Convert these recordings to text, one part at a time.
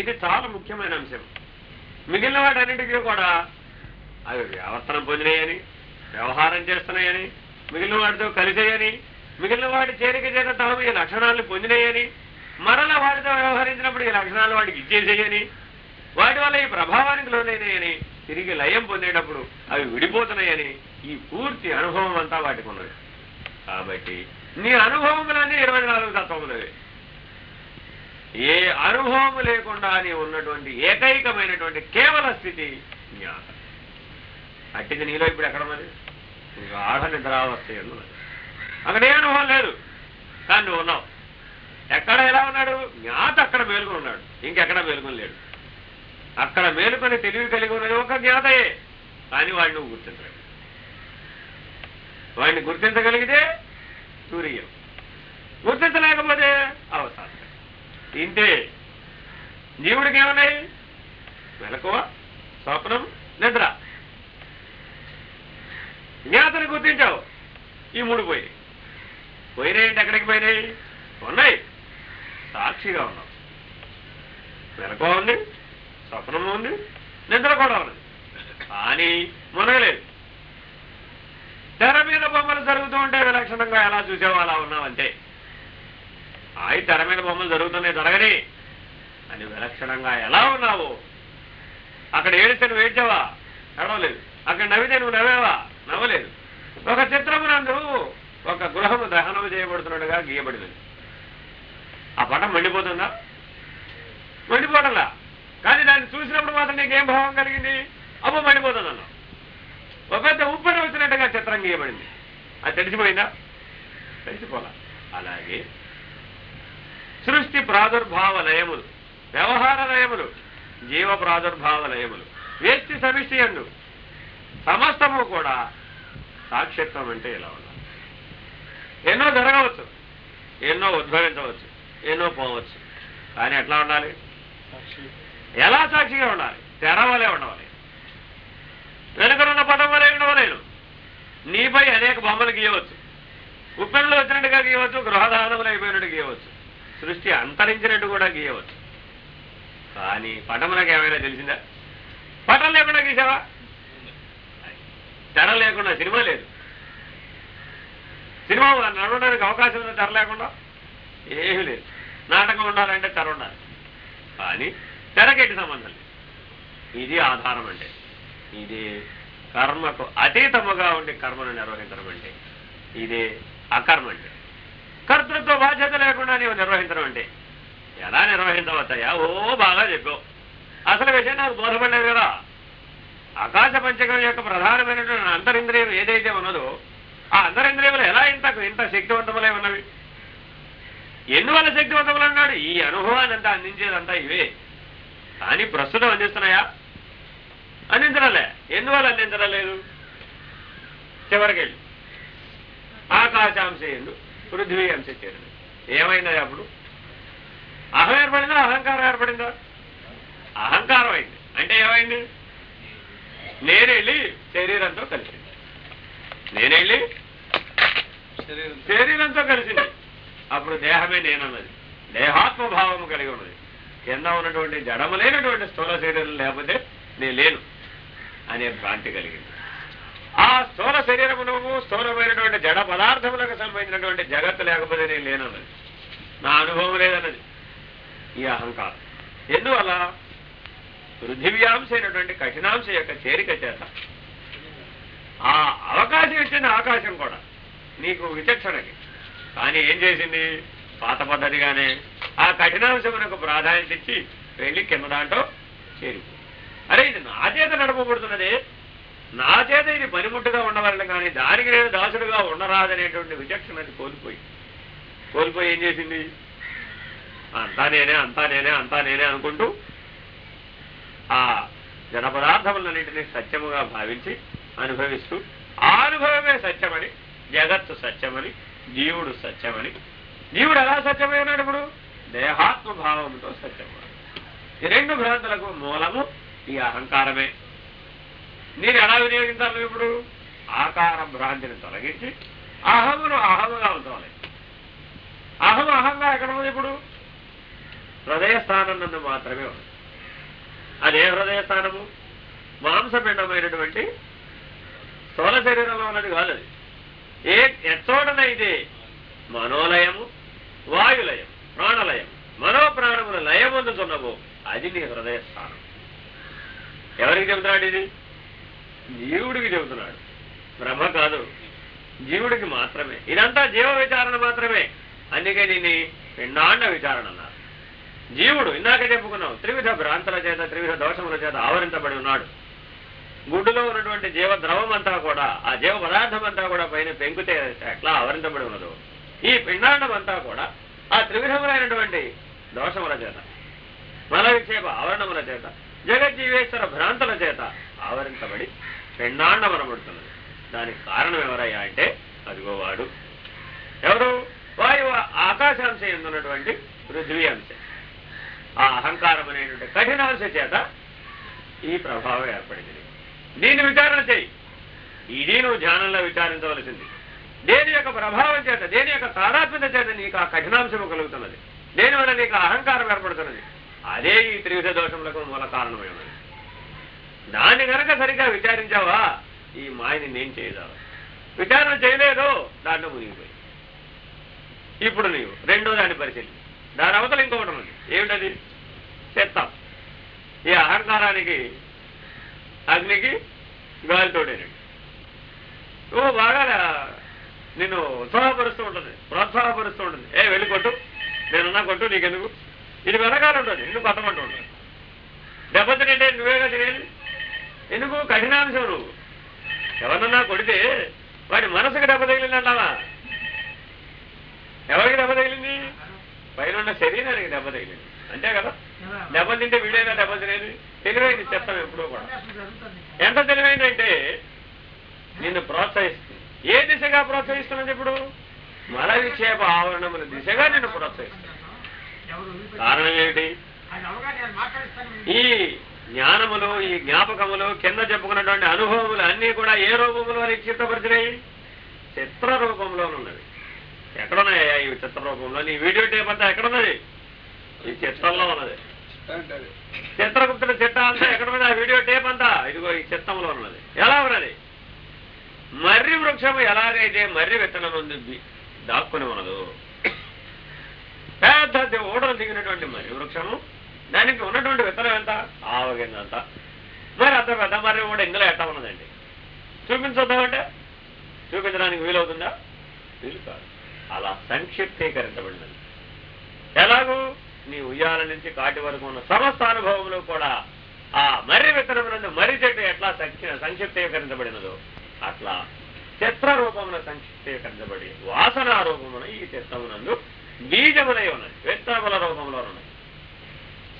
ఇది చాలా ముఖ్యమైన అంశం. మిగిలిన వాటన్నిటికీ కూడా అవి వ్యవస్థనం పొందినాయని వ్యవహారం చేస్తున్నాయని మిగిలిన వాటితో కలిసేయని మిగిలిన వాటి చేరిక చేత తాము ఈ లక్షణాలను పొందినాయని మరల వాటితో వ్యవహరించినప్పుడు ఈ లక్షణాలు వాటికి ఇచ్చేసేయని వాటి వల్ల ఈ ప్రభావానికి లోనైనాయని తిరిగి లయం పొందేటప్పుడు అవి విడిపోతున్నాయని ఈ పూర్తి అనుభవం అంతా వాటికి ఉన్నది కాబట్టి నీ అనుభవములన్నీ ఇరవై నాలుగు తత్వములవే. ఏ అనుభవము లేకుండా నీ ఉన్నటువంటి ఏకైకమైనటువంటి కేవల స్థితి జ్ఞాత అట్టిది నీలో ఇప్పుడు ఎక్కడ మరి? గాఢ నిద్రావస్థ ఉన్నది అక్కడ ఏ అనుభవం లేదు. కానీ నువ్వు ఉన్నావు. ఎక్కడ ఎలా ఉన్నాడు? జ్ఞాత అక్కడ మేలుకొని ఉన్నాడు. ఇంకెక్కడ మేలుకొని లేడు. అక్కడ మేలుకొని తెలివి కలిగి ఉన్నది ఒక జ్ఞాతయే. కానీ వాడిని నువ్వు గుర్తించలేదు వాడిని గుర్తించగలిగితే సూర్యం గుర్తించలేకపోతే అవసానం. ఇంతే జీవుడికి ఏమున్నాయి? మెలకువ స్వప్నం నిద్ర. జ్ఞాతను గుర్తించావు? ఈ మూడు పోయి పోయినాయంటే ఎక్కడికి పోయినాయి? ఉన్నాయి. సాక్షిగా ఉన్నావు. వెలకువ ఉంది స్వప్నం ఉంది నిద్ర కూడా ఉంది కానీ మునగలేదు. తెర మీద బొమ్మలు జరుగుతూ ఉంటే విలక్షణంగా ఎలా చూసావో? అలా ఉన్నావంతే ఆయి తెర మీద బొమ్మలు జరుగుతున్నాయి జరగని. అని విలక్షణంగా ఎలా ఉన్నావు? అక్కడ ఏడితే నువ్వు ఏడ్చావా? నడవలేదు. అక్కడ నవ్వితే నువ్వు నవ్వేవా? నవ్వలేదు. ఒక చిత్రమునందు ఒక గృహము దహనం చేయబడుతున్నట్టుగా గీయబడింది ఆ పటం మండిపోతుందా? మండిపోవడంలా కానీ దాన్ని చూసినప్పుడు మాత్రం నీకేం భావం కలిగింది? అబ్బో మండిపోతుందన్న ఒక పెద్ద ఉప్పని వచ్చినట్టుగా చిత్రం గీయబడింది. అది తెలిసిపోయిందా? తెలిసిపోలా. అలాగే సృష్టి ప్రాదుర్భావ లయములు వ్యవహార లయములు జీవ ప్రాదుర్భావ లయములు వేస్తి సమిష్టి అందు సమస్తము కూడా సాక్షిత్వం అంటే ఇలా ఉండాలి. ఎన్నో జరగవచ్చు ఎన్నో ఉద్భవించవచ్చు ఎన్నో పోవచ్చు. కానీ ఎట్లా ఉండాలి? ఎలా సాక్షిగా ఉండాలి? తెరవలే ఉండవాలి వెనుకనున్న పదం వలె ఉండవలేను. నీపై అనేక బొమ్మలు గీయవచ్చు. ఉప్పెనలో వచ్చినట్టుగా గీయవచ్చు గృహదానములు అయిపోయినట్టు గీయవచ్చు. సృష్టి అంతరించినట్టు కూడా గీయవచ్చు. కానీ పటములకు ఏమైనా తెలిసిందా? పటం లేకుండా గీసావా ధర లేకుండా సినిమా లేదు. సినిమా నడవడానికి అవకాశం ఉంది ధర లేకుండా? ఏమీ లేదు. నాటకం ఉండాలంటే తెర ఉండాలి. కానీ తెరకెట్టి సంబంధం లేదు. ఇది ఆధారం అంటే. ఇది కర్మకు అతీతముగా ఉండి కర్మను నిర్వహించడం అంటే. ఇదే అకర్మ అంటే. కర్తృత్వ బాధ్యత లేకుండా నీవు నిర్వహించడం అంటే ఎలా నిర్వహించవచ్చయ్యా ఓ బాగా చెప్పావు. అసలు విషయం నాకు బోధపడలేదు కదా. ఆకాశ పంచకం యొక్క ప్రధానమైనటువంటి అంతరింద్రియం ఏదైతే ఉన్నదో ఆ అంతరింద్రియములు ఎలా ఇంత ఇంత శక్తివంతములై ఉన్నవి? ఎందువల్ల శక్తివంతములు అన్నాడు? ఈ అనుభవాన్ని అంతా అందించేదంతా ఇవే. కానీ ప్రస్తుతం అందిస్తున్నాయా? అందించడంలే. ఎందువల్ల అందించడం లేదు? చివరికెళ్ళి ఆకాశాంశ ఎందు పృథ్వీ అంశ చేరింది. ఏమైంది అప్పుడు? అహం ఏర్పడిందా? అహంకారం ఏర్పడిందా? అహంకారం అయింది. అంటే ఏమైంది? నేనెళ్ళి శరీరంతో కలిసింది. నేనెళ్ళి శరీరంతో. కలిసింది. అప్పుడు దేహమే నేనన్నది. దేహాత్మభావము కలిగి ఉన్నది. కింద ఉన్నటువంటి జడములైనటువంటి స్థూల శరీరం లేకపోతే నేను లేను అనే భ్రాంతి కలిగింది. ఆ స్థూల శరీరమునము స్థూలమైనటువంటి జడ పదార్థములకు సంబంధించినటువంటి జగత్తు లేకపోతే నేను లేనన్నది. నా అనుభవం లేదన్నది. ఈ అహంకారం. ఎందువల్ల? పృథివ్యాంశ అయినటువంటి కఠినాంశ యొక్క చేరిక చేత. ఆ అవకాశం ఇచ్చింది ఆకాశం కూడా. నీకు విచక్షణకి. కానీ ఏం చేసింది? పాత పద్ధతిగానే ఆ కఠినాంశమునకు ప్రాధాన్యత ఇచ్చి వెళ్ళి కింద దాంట్లో చేరిపో. అరే ఇది నా చేత నడపబడుతున్నదే. నా చేత ఇది పనిముట్టుగా ఉండవాలని కానీ దానికి నేను దాసుడుగా ఉండరాదనేటువంటి విచక్షణ అది కోల్పోయి. కోల్పోయి ఏం చేసింది? అంతా నేనే అంతా నేనే అంతా నేనే అనుకుంటూ ఆ జడ పదార్థములన్నింటినీ సత్యముగా భావించి అనుభవిస్తూ ఆ అనుభవమే సత్యమని జగత్తు సత్యమని జీవుడు సత్యమని. జీవుడు ఎలా సత్యమైనాడు ఇప్పుడు? దేహాత్మ భావంతో ఈ రెండు భ్రాంతులకు మూలము ఈ అహంకారమే. నేను ఎలా వినియోగించాలి ఇప్పుడు? ఆకార భ్రాంతిని తొలగించి అహమును అహముగా ఉంచాలి అహం అహంగా ఎక్కడ ఉంది ఇప్పుడు? హృదయ స్థానం నందు మాత్రమే ఉంది. అదే హృదయ స్థానము మాంసపిండమైనటువంటి స్థూల శరీరంలో ఉన్నది కాదు అది. ఏ ఎచ్చోటనైతే మనోలయము వాయులయం ప్రాణలయం మనోప్రాణముల లయమందుతున్నవో అది నీ హృదయ స్థానం ఎవరికి చెబుతున్నాడు ఇది? జీవుడికి చెబుతున్నాడు. బ్రహ్మ కాదు జీవుడికి మాత్రమే. ఇదంతా జీవ విచారణ మాత్రమే. అందుకే దీన్ని పిండాండ విచారణ అన్నారు. జీవుడు ఇందాక చెప్పుకున్నాం త్రివిధ భ్రాంతుల చేత త్రివిధ దోషముల చేత ఆవరించబడి ఉన్నాడు. గుడ్డులో ఉన్నటువంటి జీవ ద్రవం అంతా కూడా ఆ జీవ పదార్థం అంతా కూడా పైన పెంకుతే ఎట్లా ఆవరించబడి ఉన్నదో ఈ పిండాండం అంతా కూడా ఆ త్రివిధములైనటువంటి దోషముల చేత మల విక్షేప ఆవరణముల చేత జగజ్జీవేశ్వర భ్రాంతుల చేత ఆవరించబడి పిండాండం అనబడుతున్నది దానికి కారణం ఎవరయ్యా అంటే అదిగో వాడు. ఎవరు? వాయువు ఆకాశాంశ ఎందున్నటువంటి? పృథ్వీ అంశ. ఆ అహంకారం అనేటువంటి కఠినాంశ చేత ఈ ప్రభావం ఏర్పడింది. దీన్ని విచారణ చేయి. ఇది నువ్వు ధ్యానంలో విచారించవలసింది. దేని యొక్క ప్రభావం చేత దేని యొక్క తాదాత్మ్యత చేత నీకు ఆ కఠినాంశము కలుగుతున్నది? దేనివల్ల నీకు అహంకారం ఏర్పడుతున్నది? అదే ఈ త్రివిధ దోషములకు మూల కారణమైనది దాన్ని గనక సరిగ్గా విచారించావా? ఈ మాయని నేను చేయదావా విచారణ చేయలేదు దాంట్లో మునిగిపోయి. ఇప్పుడు నీవు రెండో దాన్ని పరిశీలి దాని అవతల ఇంకొకటి ఉంది. ఏమిటది? చెత్తం. ఈ అహంకారానికి అగ్నికి గాలితోడేనండి ఓ బాగా నిన్ను ఉత్సాహపరుస్తూ ఉంటుంది. ప్రోత్సాహపరుస్తూ ఉంటుంది. ఏ వెళ్ళి కొట్టు. నేనున్నా కొట్టు నీకెందుకు? ఇది వెనకాల ఉంటుంది. నిన్ను కొట్టమంటూ ఉంటుంది. దెబ్బతినంటే నువ్వేగా తినేది? ఎందుకు? కఠినాంశం నువ్వు. ఎవరన్నా కొడితే వాడి మనసుకు దెబ్బ తగిలిందంటావా? ఎవరికి దెబ్బ తగిలింది? పైన ఉన్న శరీరానికి దెబ్బ తగిలింది. అంతే కదా? దెబ్బ తింటే వీడేదా దెబ్బ తినేది? తెలివైంది చెప్తాం ఎప్పుడూ కూడా. ఎంత తెలివైందంటే నిన్ను ప్రోత్సహిస్తుంది. ఏ దిశగా ప్రోత్సహిస్తున్నది ఇప్పుడు? మల విక్షేప ఆవరణముల దిశగా నిన్ను ప్రోత్సహిస్తుంది. కారణం ఏమిటి? ఈ జ్ఞానములు ఈ జ్ఞాపకములు కింద చెప్పుకున్నటువంటి అనుభవములు అన్నీ కూడా ఏ రూపంలో నిక్షిప్తపరిచినాయి చిత్ర రూపంలో ఉన్నది ఎక్కడున్నాయా ఈ చిత్ర రూపంలో నీ వీడియో టేప్ అంతా ఎక్కడున్నది? ఈ చిత్రంలో ఉన్నది. చిత్రగుప్తుల చిట్ట అంతా ఎక్కడ ఉన్నది? ఆ వీడియో టేప్ అంతా? ఇదిగో ఈ చిత్తంలో ఉన్నది. ఎలా ఉన్నది? మర్రి వృక్షము ఎలాగైతే మర్రి విత్తనం ఉంది దాక్కుని ఉన్నదు పెద్ద ఓడలు దిగినటువంటి మర్రి వృక్షము దానికి ఉన్నటువంటి విత్తనం ఎంత? ఆవగిందంత మరి అంత పెద్ద మర్రి కూడా ఇందులో ఎట్టా ఉన్నదండి? చూపించొద్దామంటే? చూపించడానికి వీలవుతుందా? వీలు కాదు. అలా సంక్షిప్తీకరించబడినది. ఎలాగూ? నీ ఉయ్యాల నుంచి కాటి వరకు ఉన్న సమస్త అనుభవంలో కూడా ఆ మర్రి విత్తనమునందు మర్రి చెట్టు ఎట్లా సంక్షి- సంక్షిప్తీకరించబడినదో అట్లా చిత్ర రూపమున సంక్షిప్తీకరించబడి వాసన రూపమున ఈ చిత్తమునందు బీజములై ఉన్నది. విత్తనముల రూపంలో ఉన్నది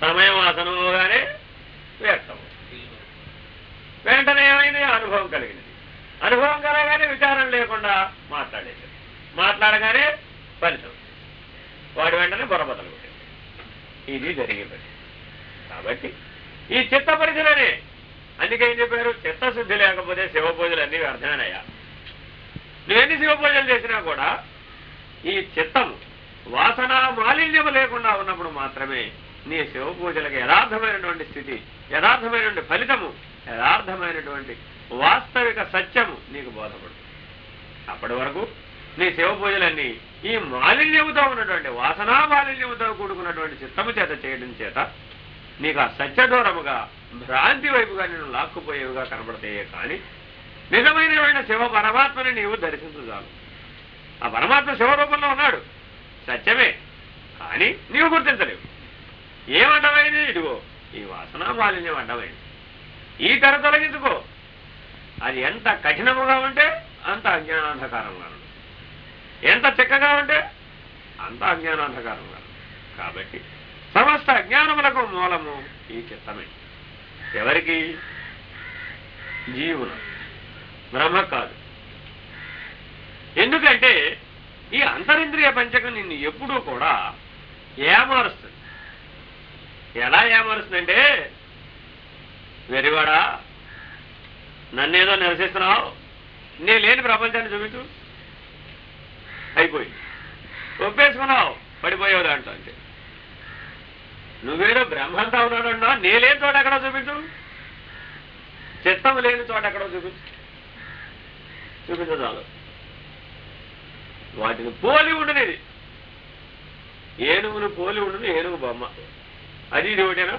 సమయం వాసనముగానే వ్యక్తము వెంటనే ఏమైంది? అనుభవం కలిగినది అనుభవం కలగానే విచారం లేకుండా మాట్లాడేది మాట్లాడగానే ఫలితం వాడి వెంటనే బుర్రబద్దలు ఇది జరిగే పని కాబట్టి ఈ చిత్త పరిధిలోనే అందుకేం చెప్పారు? చిత్తశుద్ధి లేకపోతే శివ పూజలు అన్నీ వ్యర్థమేనయ్యా. నువ్వెన్ని శివ పూజలు చేసినా కూడా ఈ చిత్తము వాసన మాలిన్యము లేకుండా ఉన్నప్పుడు మాత్రమే నీ శివ పూజలకు యథార్థమైనటువంటి స్థితి యథార్థమైనటువంటి ఫలితము యథార్థమైనటువంటి వాస్తవిక సత్యము నీకు బోధపడుతుంది. అప్పటి వరకు నీ శివ పూజలన్నీ ఈ మాలిన్యముతో ఉన్నటువంటి వాసనా మాలిన్యముతో కూడుకున్నటువంటి చిత్తము చేత చేయడం చేత నీకు ఆ సత్యదూరముగా భ్రాంతి వైపుగా నేను లాక్కుపోయేవిగా కనబడతాయే కానీ నిజమైనటువంటి శివ పరమాత్మని నీవు దర్శించజాలు ఆ పరమాత్మ శివరూపంలో ఉన్నాడు. సత్యమే. కానీ నీవు గుర్తించలేవు. ఏమడ్డమైంది ఇదిగో ఈ వాసన మాలిన్యం అడ్డమైంది ఈ తెర తొలగించుకో. అది ఎంత కఠినముగా ఉంటే అంత అజ్ఞానాంధకారంగా ఎంత చిక్కగా ఉంటే అంత అజ్ఞానాంధకారంగా కాబట్టి సమస్త అజ్ఞానములకు మూలము ఈ చిత్తమే. ఎవరికి? జీవులు. బ్రహ్మ కాదు. ఎందుకంటే ఈ అంతరింద్రియ పంచకం నిన్ను ఎప్పుడూ కూడా ఏమారుస్తుంది? ఎలా ఏమారుస్తుందంటే వెరివాడా నన్నేదో నిరసిస్తున్నావు నేను లేని ప్రపంచాన్ని చూపించు. అయిపోయింది. ఒప్పేసుకున్నావు పడిపోయావు దాంట్లో అంతే. నువ్వేదో బ్రహ్మంతా ఉన్నాడన్నా నేలేని చోట ఎక్కడో చూపించు. చిత్తం లేని చోట ఎక్కడో చూపించు. చూపించు వాటిని పోలి ఉండనిది. ఏనుగును పోలి ఉండదు ఏనుగు బొమ్మ. అది ఇది ఒకటేనా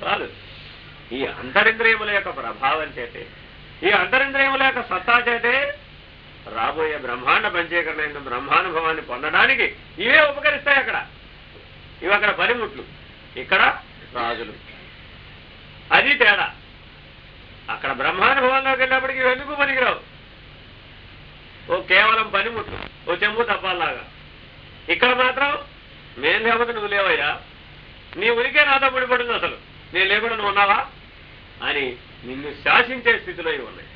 కాదు ఈ అంతరింద్రియముల యొక్క ప్రభావం చేతే ఈ అంతరింద్రియముల యొక్క సత్తా చేతే రాబోయే బ్రహ్మాండ పంచీకరణ అయిన బ్రహ్మానుభవాన్ని పొందడానికి ఇవే ఉపకరిస్తాయి అక్కడ. ఇవి అక్కడ పనిముట్లు. ఇక్కడ రాజులు. అది తేడా. అక్కడ బ్రహ్మానుభవంలోకి వెళ్ళినప్పటికీ ఎందుకు పనికిరావు? ఓ కేవలం పనిముట్లు ఓ చెంబు తప్పాలాగా ఇక్కడ మాత్రం మేం లేకపోతే నువ్వు లేవయ్యా? నీ ఉనికే నాతో ముడిపడింది అసలు. నేను లేకుండా నువ్వు ఉన్నావా? అని నిన్ను శాసించే స్థితిలో ఇవి ఉన్నాయి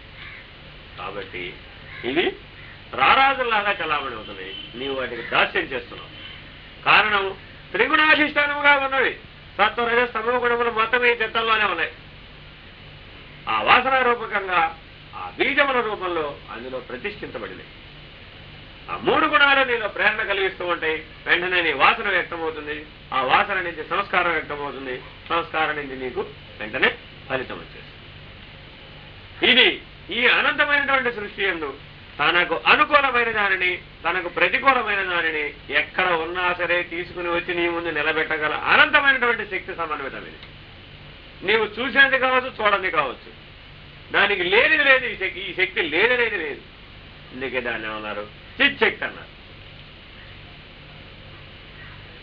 కాబట్టి ఇవి రారాజుల్లాగా చలామణి అవుతున్నాయి నీవు వాటికి దాస్యం చేస్తున్నావు. కారణం త్రిగుణాధిష్టానముగా ఉన్నవి. సత్వరజ స్తమ గుణములు మొత్తం ఈ చిత్తంలోనే ఉన్నాయి. ఆ వాసన రూపకంగా ఆ బీజముల రూపంలో అందులో ప్రతిష్ఠించబడినాయి ఆ మూడు గుణాలు నీలో ప్రేరణ కలిగిస్తూ ఉంటాయి వెంటనే నీ వాసన వ్యక్తమవుతుంది. ఆ వాసన నుంచి సంస్కారం వ్యక్తమవుతుంది. సంస్కారం నుంచి నీకు వెంటనే ఫలితం వచ్చేస్తుంది. ఇది ఈ అనంతమైనటువంటి సృష్టి ఎందు తనకు అనుకూలమైన దానిని తనకు ప్రతికూలమైన దానిని ఎక్కడ ఉన్నా సరే తీసుకుని వచ్చి నీ ముందు నిలబెట్టగల అనంతమైనటువంటి శక్తి సమన్వితం ఇది నీవు చూసేది కావచ్చు చూడండి కావచ్చు. దానికి లేనిది లేదు ఈ శక్తి ఈ శక్తి లేనిది లేదు. అందుకే దాన్ని ఏమన్నారు? చిచ్చక్తి అన్నారు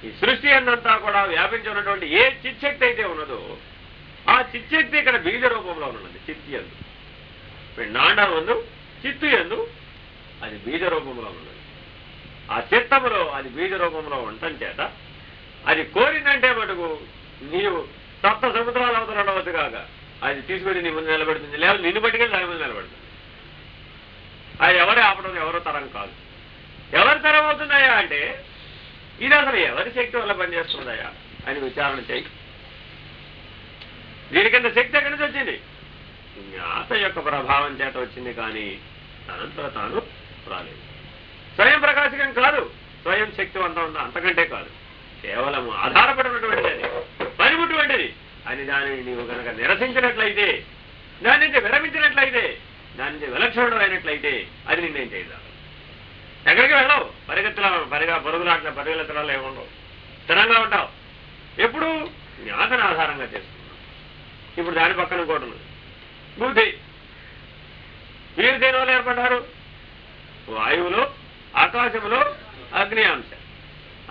ఈ సృష్టి అన్నంతా కూడా వ్యాపించి ఉన్నటువంటి ఏ చిచ్చక్తి అయితే ఉన్నదో ఆ చిచ్చక్తి ఇక్కడ బీజ రూపంలో ఉన్నది చిత్తి ఎందు నాండం ఎందు చిత్తు ఎందు అది బీజ రూపంలో ఉన్నది. ఆ చిత్తములో అది బీజ రూపంలో ఉండటం చేత అది కోరిందంటే మటుకు నీవు సప్త సముద్రాలు అవతల ఉండవచ్చు కాక అది తీసుకొని నీ ముందు నిలబెడుతుంది లేదా నిన్ను పట్టుకెళ్ళి దాని ముందు నిలబెడుతుంది. అది ఎవరు ఆపడం ఎవరో తరం కాదు. ఎవరి తరం అవుతున్నాయా అంటే ఇది అసలు ఎవరి శక్తి వల్ల పనిచేస్తున్నాయా అని విచారణ చేయి. దీనికంత శక్తి ఎక్కడి నుంచి వచ్చింది? జ్ఞాత యొక్క ప్రభావం చేత వచ్చింది కానీ తనంతట తాను రాలేదు. స్వయం ప్రకాశకం కాదు స్వయం శక్తివంతం ఉందా అంతకంటే కాదు. కేవలం ఆధారపడినటువంటిది అది. పనిముటువంటిది అని దానిని నీవు కనుక నిరసించినట్లయితే దాని నుంచి విరమించినట్లయితే దాని నుంచి విలక్షణం అయినట్లయితే అది నిన్నేం చేయదాం. ఎక్కడికి వెళ్ళవు? పరిగెత్తలా పరిగా పరుగులాట్ల పరిగెత్తడాలు ఏముండవు స్థిరంగా ఉంటావు. ఎప్పుడు జ్ఞాతను ఆధారంగా చేసుకున్నావు ఇప్పుడు దాని పక్కన కూడా బుద్ధి. మీరు దేని వల్ల ఏర్పడ్డారు? వాయువులో ఆకాశంలో అగ్ని అంశ.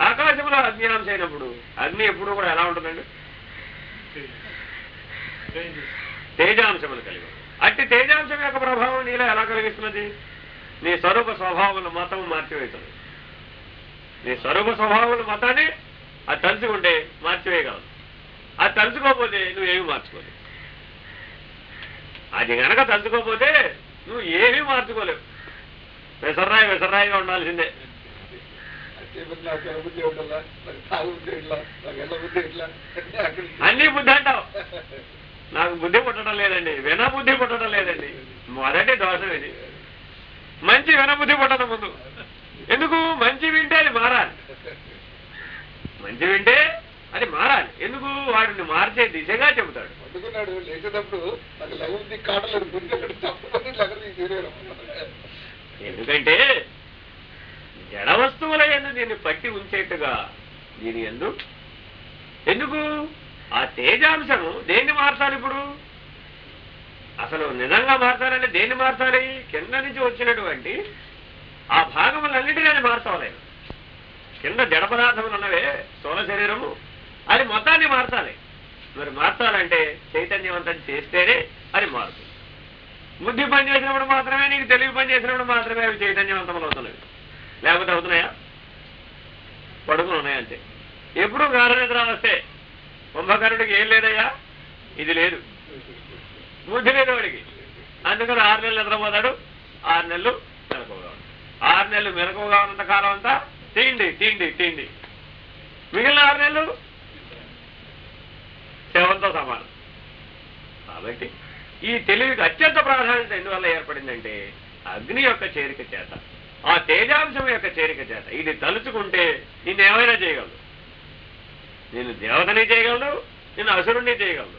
ఆకాశంలో అగ్ని అంశ అయినప్పుడు అగ్ని ఎప్పుడు కూడా ఎలా ఉంటుందండి? తేజాంశములు కలిగి. అట్టి తేజాంశం యొక్క ప్రభావం నీలో ఎలా కలిగిస్తున్నది? నీ స్వరూప స్వభావముల మతం మార్చివేయగలదు నీ స్వరూప స్వభావం మతాన్ని అది తలుచుకుంటే మార్చివేయగలదు అది తలుచుకోకపోతే నువ్వేమి మార్చుకోలేవు. అది గనక తలుచుకోకపోతే నువ్వు ఏమీ మార్చుకోలేవు. వెసర్రాయి వెసర్రాయిగా ఉండాల్సిందే. అన్ని బుద్ధి అంటావు. నాకు బుద్ధి పుట్టడం లేదండి. విన బుద్ధి పుట్టడం లేదండి. మొదటి దోషం ఇది. మంచి వినబుద్ధి పుట్టదు ముందు. ఎందుకు? మంచి వింటే అది మారాలి. మంచి వింటే అది మారాలి. ఎందుకు? వాడిని మార్చే దిశగా చెబుతాడు. పట్టుకున్నాడు లేచేటప్పుడు ఎందుకంటే జడ వస్తువుల ఎందు దీన్ని పట్టి ఉంచేట్టుగా దీని ఎందు ఎందుకు? ఆ తేజాంశము దేన్ని మార్చాలి ఇప్పుడు? అసలు నిజంగా మార్చాలంటే దేన్ని మార్చాలి? కింద నుంచి వచ్చినటువంటి ఆ భాగములన్నిటినీ అది మార్చాలి. కింద జడ పదార్థములు ఉన్నవే స్థూల శరీరము. అది మొత్తాన్ని మార్చాలి. మరి మార్చాలంటే చైతన్యవంతం చేస్తేనే అది మారుతుంది. బుద్ధి పని చేసినప్పుడు మాత్రమే నీకు తెలివి పని చేసినప్పుడు మాత్రమే అవి చైతన్యవంతములు అవుతున్నవి. లేకపోతే అవుతున్నాయా? పడుకులు ఉన్నాయంటే ఎప్పుడు గాఢనిద్ర వస్తే కుంభకర్ణుడికి ఏం లేదయ్యా? ఇది లేదు. బుద్ధి లేదు వాడికి అందుకని ఆరు నెలలు నిద్రపోతాడు. ఆరు నెలలు మెలకువగా ఆరు నెలలు మెలకువగా ఉన్నంత కాలం అంతా తిండి తిండి తిండి. మిగిలిన ఆరు నెలలు శవంతో సమానం. కాబట్టి ఈ తెలివికి అత్యంత ప్రాధాన్యత ఎందువల్ల ఏర్పడిందంటే అగ్ని యొక్క చేరిక చేత ఆ తేజాంశం యొక్క చేరిక చేత. ఇది తలుచుకుంటే నిన్ను ఏమైనా చేయగలదు నేను దేవతని చేయగలను నేను అసురుణ్ణి చేయగలను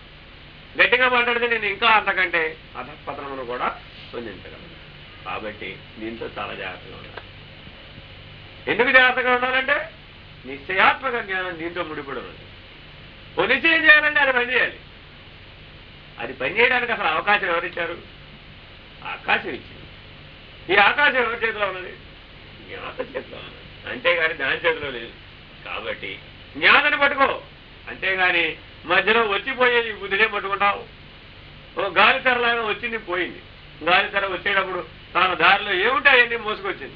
గట్టిగా మాట్లాడితే నేను ఇంకా అంతకంటే అధపతనమును కూడా పొందించగలను కాబట్టి దీంతో చాలా జాగ్రత్తగా ఉండాలి. ఎందుకు జాగ్రత్తగా ఉండాలంటే నిశ్చయాత్మక జ్ఞానం దీంతో ముడిపడి ఉంది ఓ నిశ్చయం చేయాలంటే అది పని చేయాలి. అది పని చేయడానికి అసలు అవకాశం ఎవరిచ్చారు? ఆకాశం ఇచ్చింది. ఈ ఆకాశం ఎవరి చేతిలో ఉన్నది? జ్ఞాత చేతిలో ఉన్నది. అంతేగాని దాని చేతిలో లేదు. కాబట్టి జ్ఞాతని పట్టుకో. అంతేగాని మధ్యలో వచ్చిపోయే ఈ బుద్ధినే పట్టుకుంటావు. ఓ గాలి తెరలాగా వచ్చింది పోయింది. గాలి తెర వచ్చేటప్పుడు తాను దారిలో ఏముంటాయన్నీ మోసుకొచ్చింది.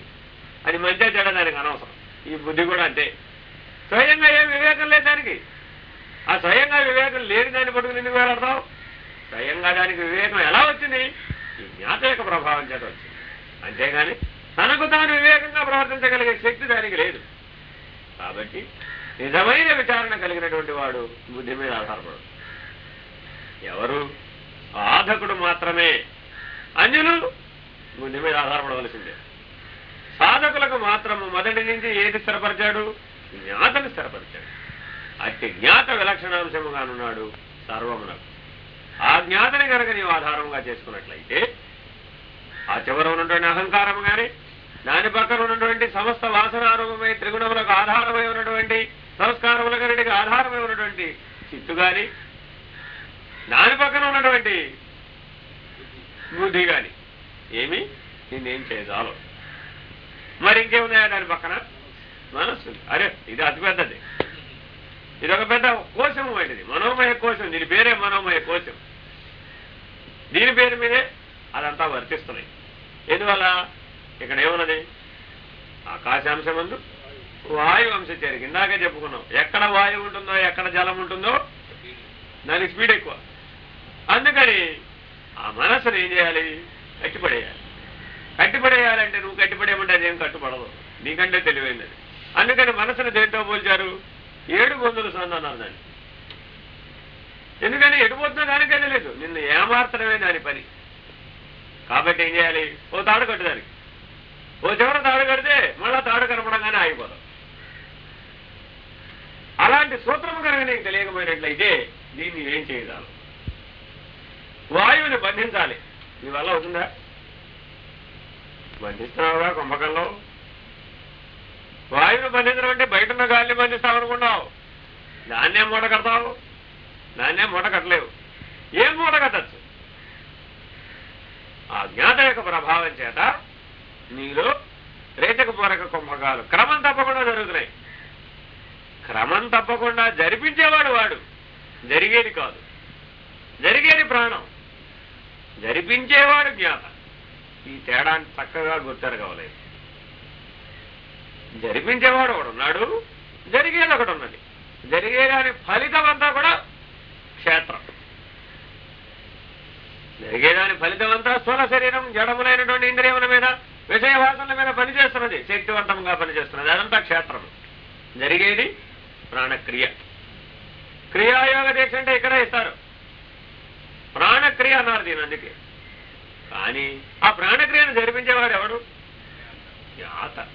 అది మంచిగా చెడ్డ దానికి అనవసరం. ఈ బుద్ధి కూడా అంతే. స్వయంగా ఏం వివేకం లేదు దానికి. ఆ స్వయంగా వివేకం లేని దాన్ని పట్టుకుని ఎందుకు వేలాడతావు? స్వయంగా దానికి వివేకం ఎలా వచ్చింది? ఈ జ్ఞాత యొక్క ప్రభావం చేత వచ్చింది. అంతేగాని తనకు తాను వివేకంగా ప్రవర్తించగలిగే శక్తి దానికి లేదు. కాబట్టి నిజమైన విచారణ కలిగినటువంటి వాడు బుద్ధి మీద ఆధారపడు ఎవరు? సాధకుడు మాత్రమే. అన్యులు బుద్ధి మీద ఆధారపడవలసిందే. సాధకులకు మాత్రము మొదటి నుంచి ఏది స్థిరపరిచాడు? జ్ఞాతను స్థిరపరిచాడు. అట్టి జ్ఞాత విలక్షణాంశముగానున్నాడు సర్వమునకు. ఆ జ్ఞాతని కనుక నీవు ఆధారముగా చేసుకున్నట్లయితే ఆ చివర ఉన్నటువంటి అహంకారం కానీ దాని పక్కన ఉన్నటువంటి సమస్త వాసనారూపమై త్రిగుణములకు ఆధారమై ఉన్నటువంటి సంస్కారములకన్నిటికి ఆధారమై ఉన్నటువంటి చిత్తు గాని దాని పక్కన ఉన్నటువంటి బుద్ధి గాని. ఏమి? నేనేం చేయజాలు మరి ఇంకేమున్నాయా దాని పక్కన? మనస్సు. అరే ఇది అతి పెద్దది. ఇది ఒక పెద్ద కోశం వంటిది మనోమయ కోశం. దీని పేరే మనోమయ కోశం. దీని పేరు మీదే అదంతా వర్తిస్తున్నాయి. ఎందువల్ల? ఇక్కడ ఏమున్నది? ఆకాశాంశమందు వాయు అంశ చేరిక. చెప్పుకున్నాం. ఎక్కడ వాయువు ఉంటుందో ఎక్కడ జలం ఉంటుందో దానికి స్పీడ్ ఎక్కువ. అందుకని ఆ మనసును ఏం చేయాలి? కట్టిపడేయాలి. కట్టిపడేయాలంటే నువ్వు కట్టిపడేయమంటే అదేం కట్టుపడదు నీకంటే తెలివైనది అందుకని మనసును దేంతో పోల్చారు? ఏడు గొంతులు సందన్నారు దాన్ని. ఎందుకని ఎడిపోతున్నా దానికే తెలియదు నిన్ను ఏమార్చడమే దాని పని. కాబట్టి ఏం చేయాలి? ఓ తాడు కట్టు దానికి. ఓ చివర తాడు కడితే మళ్ళా తాడు కనపడంగానే ఆగిపోదాం అలాంటి సూత్రము కనుక నీకు తెలియకపోయినట్లయితే దీన్ని ఏం చేయదాలు వాయువుని బంధించాలి. నీ వల్ల అవుతుందా? బంధిస్తున్నావుగా కుంభకంలో వాయువుని బంధించడం అంటే బయట ఉన్న గాలిని బంధిస్తావు అనుకున్నావు. దాన్నే మూట కడతావు. దాన్నే మూట కట్టలేవు. ఏం మూట కట్టచ్చు? ఆ జ్ఞాత యొక్క ప్రభావం చేత నీలో రేచక పూరక కుంభకాలు క్రమం తప్పకుండా జరుగుతున్నాయి. క్రమం తప్పకుండా జరిపించేవాడు వాడు. జరిగేది కాదు. జరిగేది ప్రాణం. జరిపించేవాడు జ్ఞాత. ఈ తేడాన్ని చక్కగా గుర్తెరగవలేదు జరిపించేవాడు ఒకడు ఉన్నాడు జరిగేది ఒకటి ఉన్నది జరిగేదాని ఫలితం అంతా కూడా క్షేత్రం. జరిగేదాని ఫలితం అంతా స్థూల శరీరం జడములైనటువంటి ఇంద్రియముల మీద విషయవాసనల మీద పనిచేస్తున్నది శక్తివంతంగా పనిచేస్తున్నది అదంతా క్షేత్రం జరిగేది ప్రాణక్రియ. క్రియాయోగ దీక్ష అంటే ఇక్కడే ఇస్తారు. ప్రాణక్రియ అన్నారు దీని అందుకే. కానీ ఆ ప్రాణక్రియను జరిపించేవాడు ఎవడు? జ్ఞాత.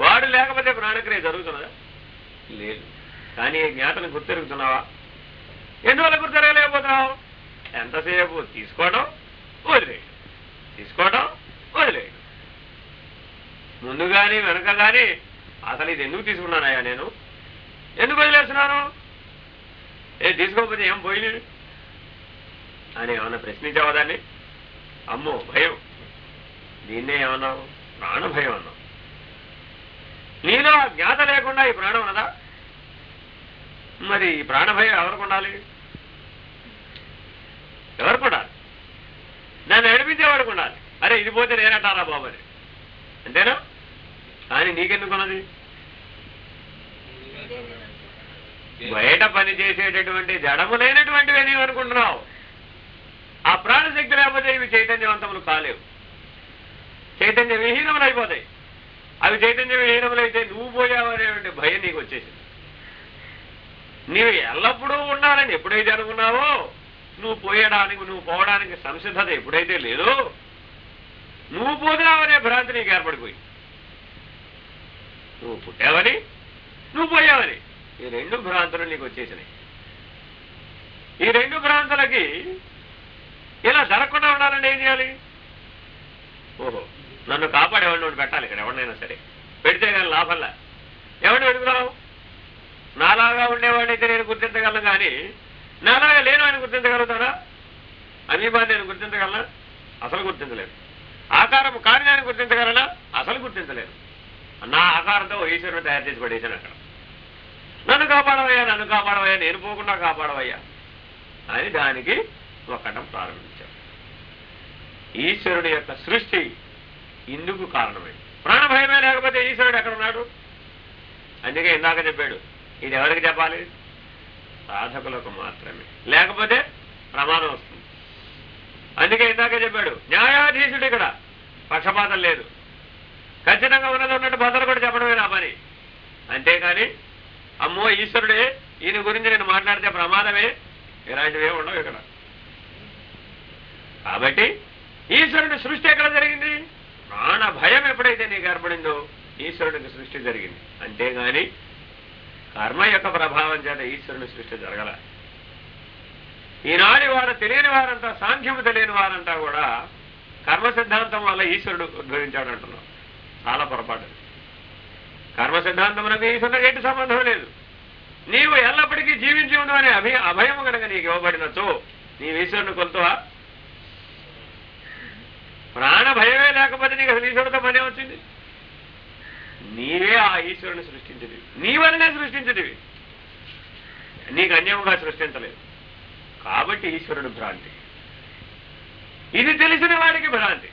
వాడు లేకపోతే ప్రాణక్రియ జరుగుతున్నదా? లేదు. కానీ జ్ఞాతను గుర్తెరుగుతున్నావా? ఎందువల్ల గుర్తెరగలేకపోతున్నావు? ఎంతసేపు? తీసుకోవడం వదిలేయడం. తీసుకోవడం వదిలేయడం. ముందు కానీ వెనక కానీ అసలు ఇది ఎందుకు తీసుకున్నానయ్యా నేను? ఎందుకు వదిలేస్తున్నాను ఏ తీసుకోకపోతే ఏం పోయి అని ఏమన్నా ప్రశ్నించావా దాన్ని? అమ్మో భయం. దీన్నే ఏమన్నావు ప్రాణ భయం అన్నావు. నీలో జ్ఞాత లేకుండా ఈ ప్రాణం ఉన్నదా? మరి ఈ ప్రాణభయం ఎవరికి ఉండాలి? ఎవరికి ఉండాలి? దాన్ని నడిపించేవాడికి ఉండాలి. అరే ఇది పోతే నేనంటారా బాబు అని. అంతేనా? కానీ నీకెందుకున్నది బయట పని చేసేటటువంటి జడములైనటువంటివి అని అనుకుంటున్నావు. ఆ ప్రాణశక్తి లేకపోతే ఇవి చైతన్యవంతములు కాలేవు. చైతన్య విహీనములు అయిపోతాయి. అవి చైతన్య విహీనములైతే నువ్వు పోయావనేటువంటి భయం నీకు వచ్చేసింది. నీవు ఎల్లప్పుడూ ఉండాలని ఎప్పుడైతే అనుకున్నావో నువ్వు పోయడానికి నువ్వు పోవడానికి సంసిద్ధత ఎప్పుడైతే లేదో నువ్వు పోతున్నావనే భ్రాంతి నీకు ఏర్పడిపోయి నువ్వు పుట్టావని నువ్వు పోయావని. ఈ రెండు భ్రాంతులు నీకు వచ్చేసినాయి. ఈ రెండు భ్రాంతులకి ఇలా జరగకుండా ఉండాలంటే ఏం చేయాలి? ఓహో నన్ను కాపాడేవాడిని ఒకటి పెట్టాలి ఇక్కడ ఎవరినైనా సరే. పెడితే కానీ లాభంలా? ఎవరిని వెతుకురావు నాలాగా ఉండేవాడినైతే నేను గుర్తించగలను కానీ నాలాగా లేను ఆయన గుర్తించగలుగుతారా అమీబాన్ని నేను గుర్తించగలనా? అసలు గుర్తించలేను. ఆకారం కార్యాన్ని గుర్తించగలనా? అసలు గుర్తించలేను. నా ఆకారంతో ఈశ్వరుడు తయారు చేసి పడేశాను అక్కడ. నన్ను కాపాడవయ్యా నన్ను కాపాడవయ్యా నేను పోకుండా కాపాడవయ్యా అని దానికి ఒకటం ప్రారంభించాం ఈశ్వరుడు యొక్క సృష్టి ఇందుకు కారణమైంది. ప్రాణభయమే లేకపోతే ఈశ్వరుడు ఎక్కడ ఉన్నాడు అందుకే ఇందాక చెప్పాడు ఇది ఎవరికి చెప్పాలి? సాధకులకు మాత్రమే. లేకపోతే ప్రమాదం వస్తుంది. అందుకే ఇందాక చెప్పాడు న్యాయాధీశుడు ఇక్కడ. పక్షపాతం లేదు. ఖచ్చితంగా ఉన్నది ఉన్నట్టు భద్రత కూడా చెప్పడమే నా పని. అంతేకాని అమ్మో ఈశ్వరుడే ఈయన గురించి నేను మాట్లాడితే ప్రమాదమే. ఇలాంటివి ఉండవు ఇక్కడ. కాబట్టి ఈశ్వరుని సృష్టి ఎక్కడ జరిగింది? ప్రాణ భయం ఎప్పుడైతే నీకు ఏర్పడిందో ఈశ్వరుడికి సృష్టి జరిగింది. అంతేగాని కర్మ యొక్క ప్రభావం చేత ఈశ్వరుని సృష్టి జరగల. ఈనాటి వారు తెలియని వారంతా సాంఖ్యము తెలియని వారంతా కూడా కర్మ సిద్ధాంతం వల్ల ఈశ్వరుడు ఉద్భవించాడు అంటున్నాం చాలా పొరపాటు. కర్మ సిద్ధాంతమునకు ఈశ్వరునికి ఎట్టి సంబంధం లేదు. నీవు ఎల్లప్పటికీ జీవించి ఉండు అనే అభయ అభయము కనుక నీకు ఇవ్వబడినచో నీవు ఈశ్వరుని కొలుతువా? ప్రాణ భయమే లేకపోతే నీకు అసలు ఈశ్వరుడితో పనే వచ్చింది? నీవే ఆ ఈశ్వరుని సృష్టించదివి నీ వలనే సృష్టించదివి నీకు అన్యముగా సృష్టించలేదు. కాబట్టి ఈశ్వరుడు భ్రాంతి. ఇది తెలిసిన వాడికి భ్రాంతి.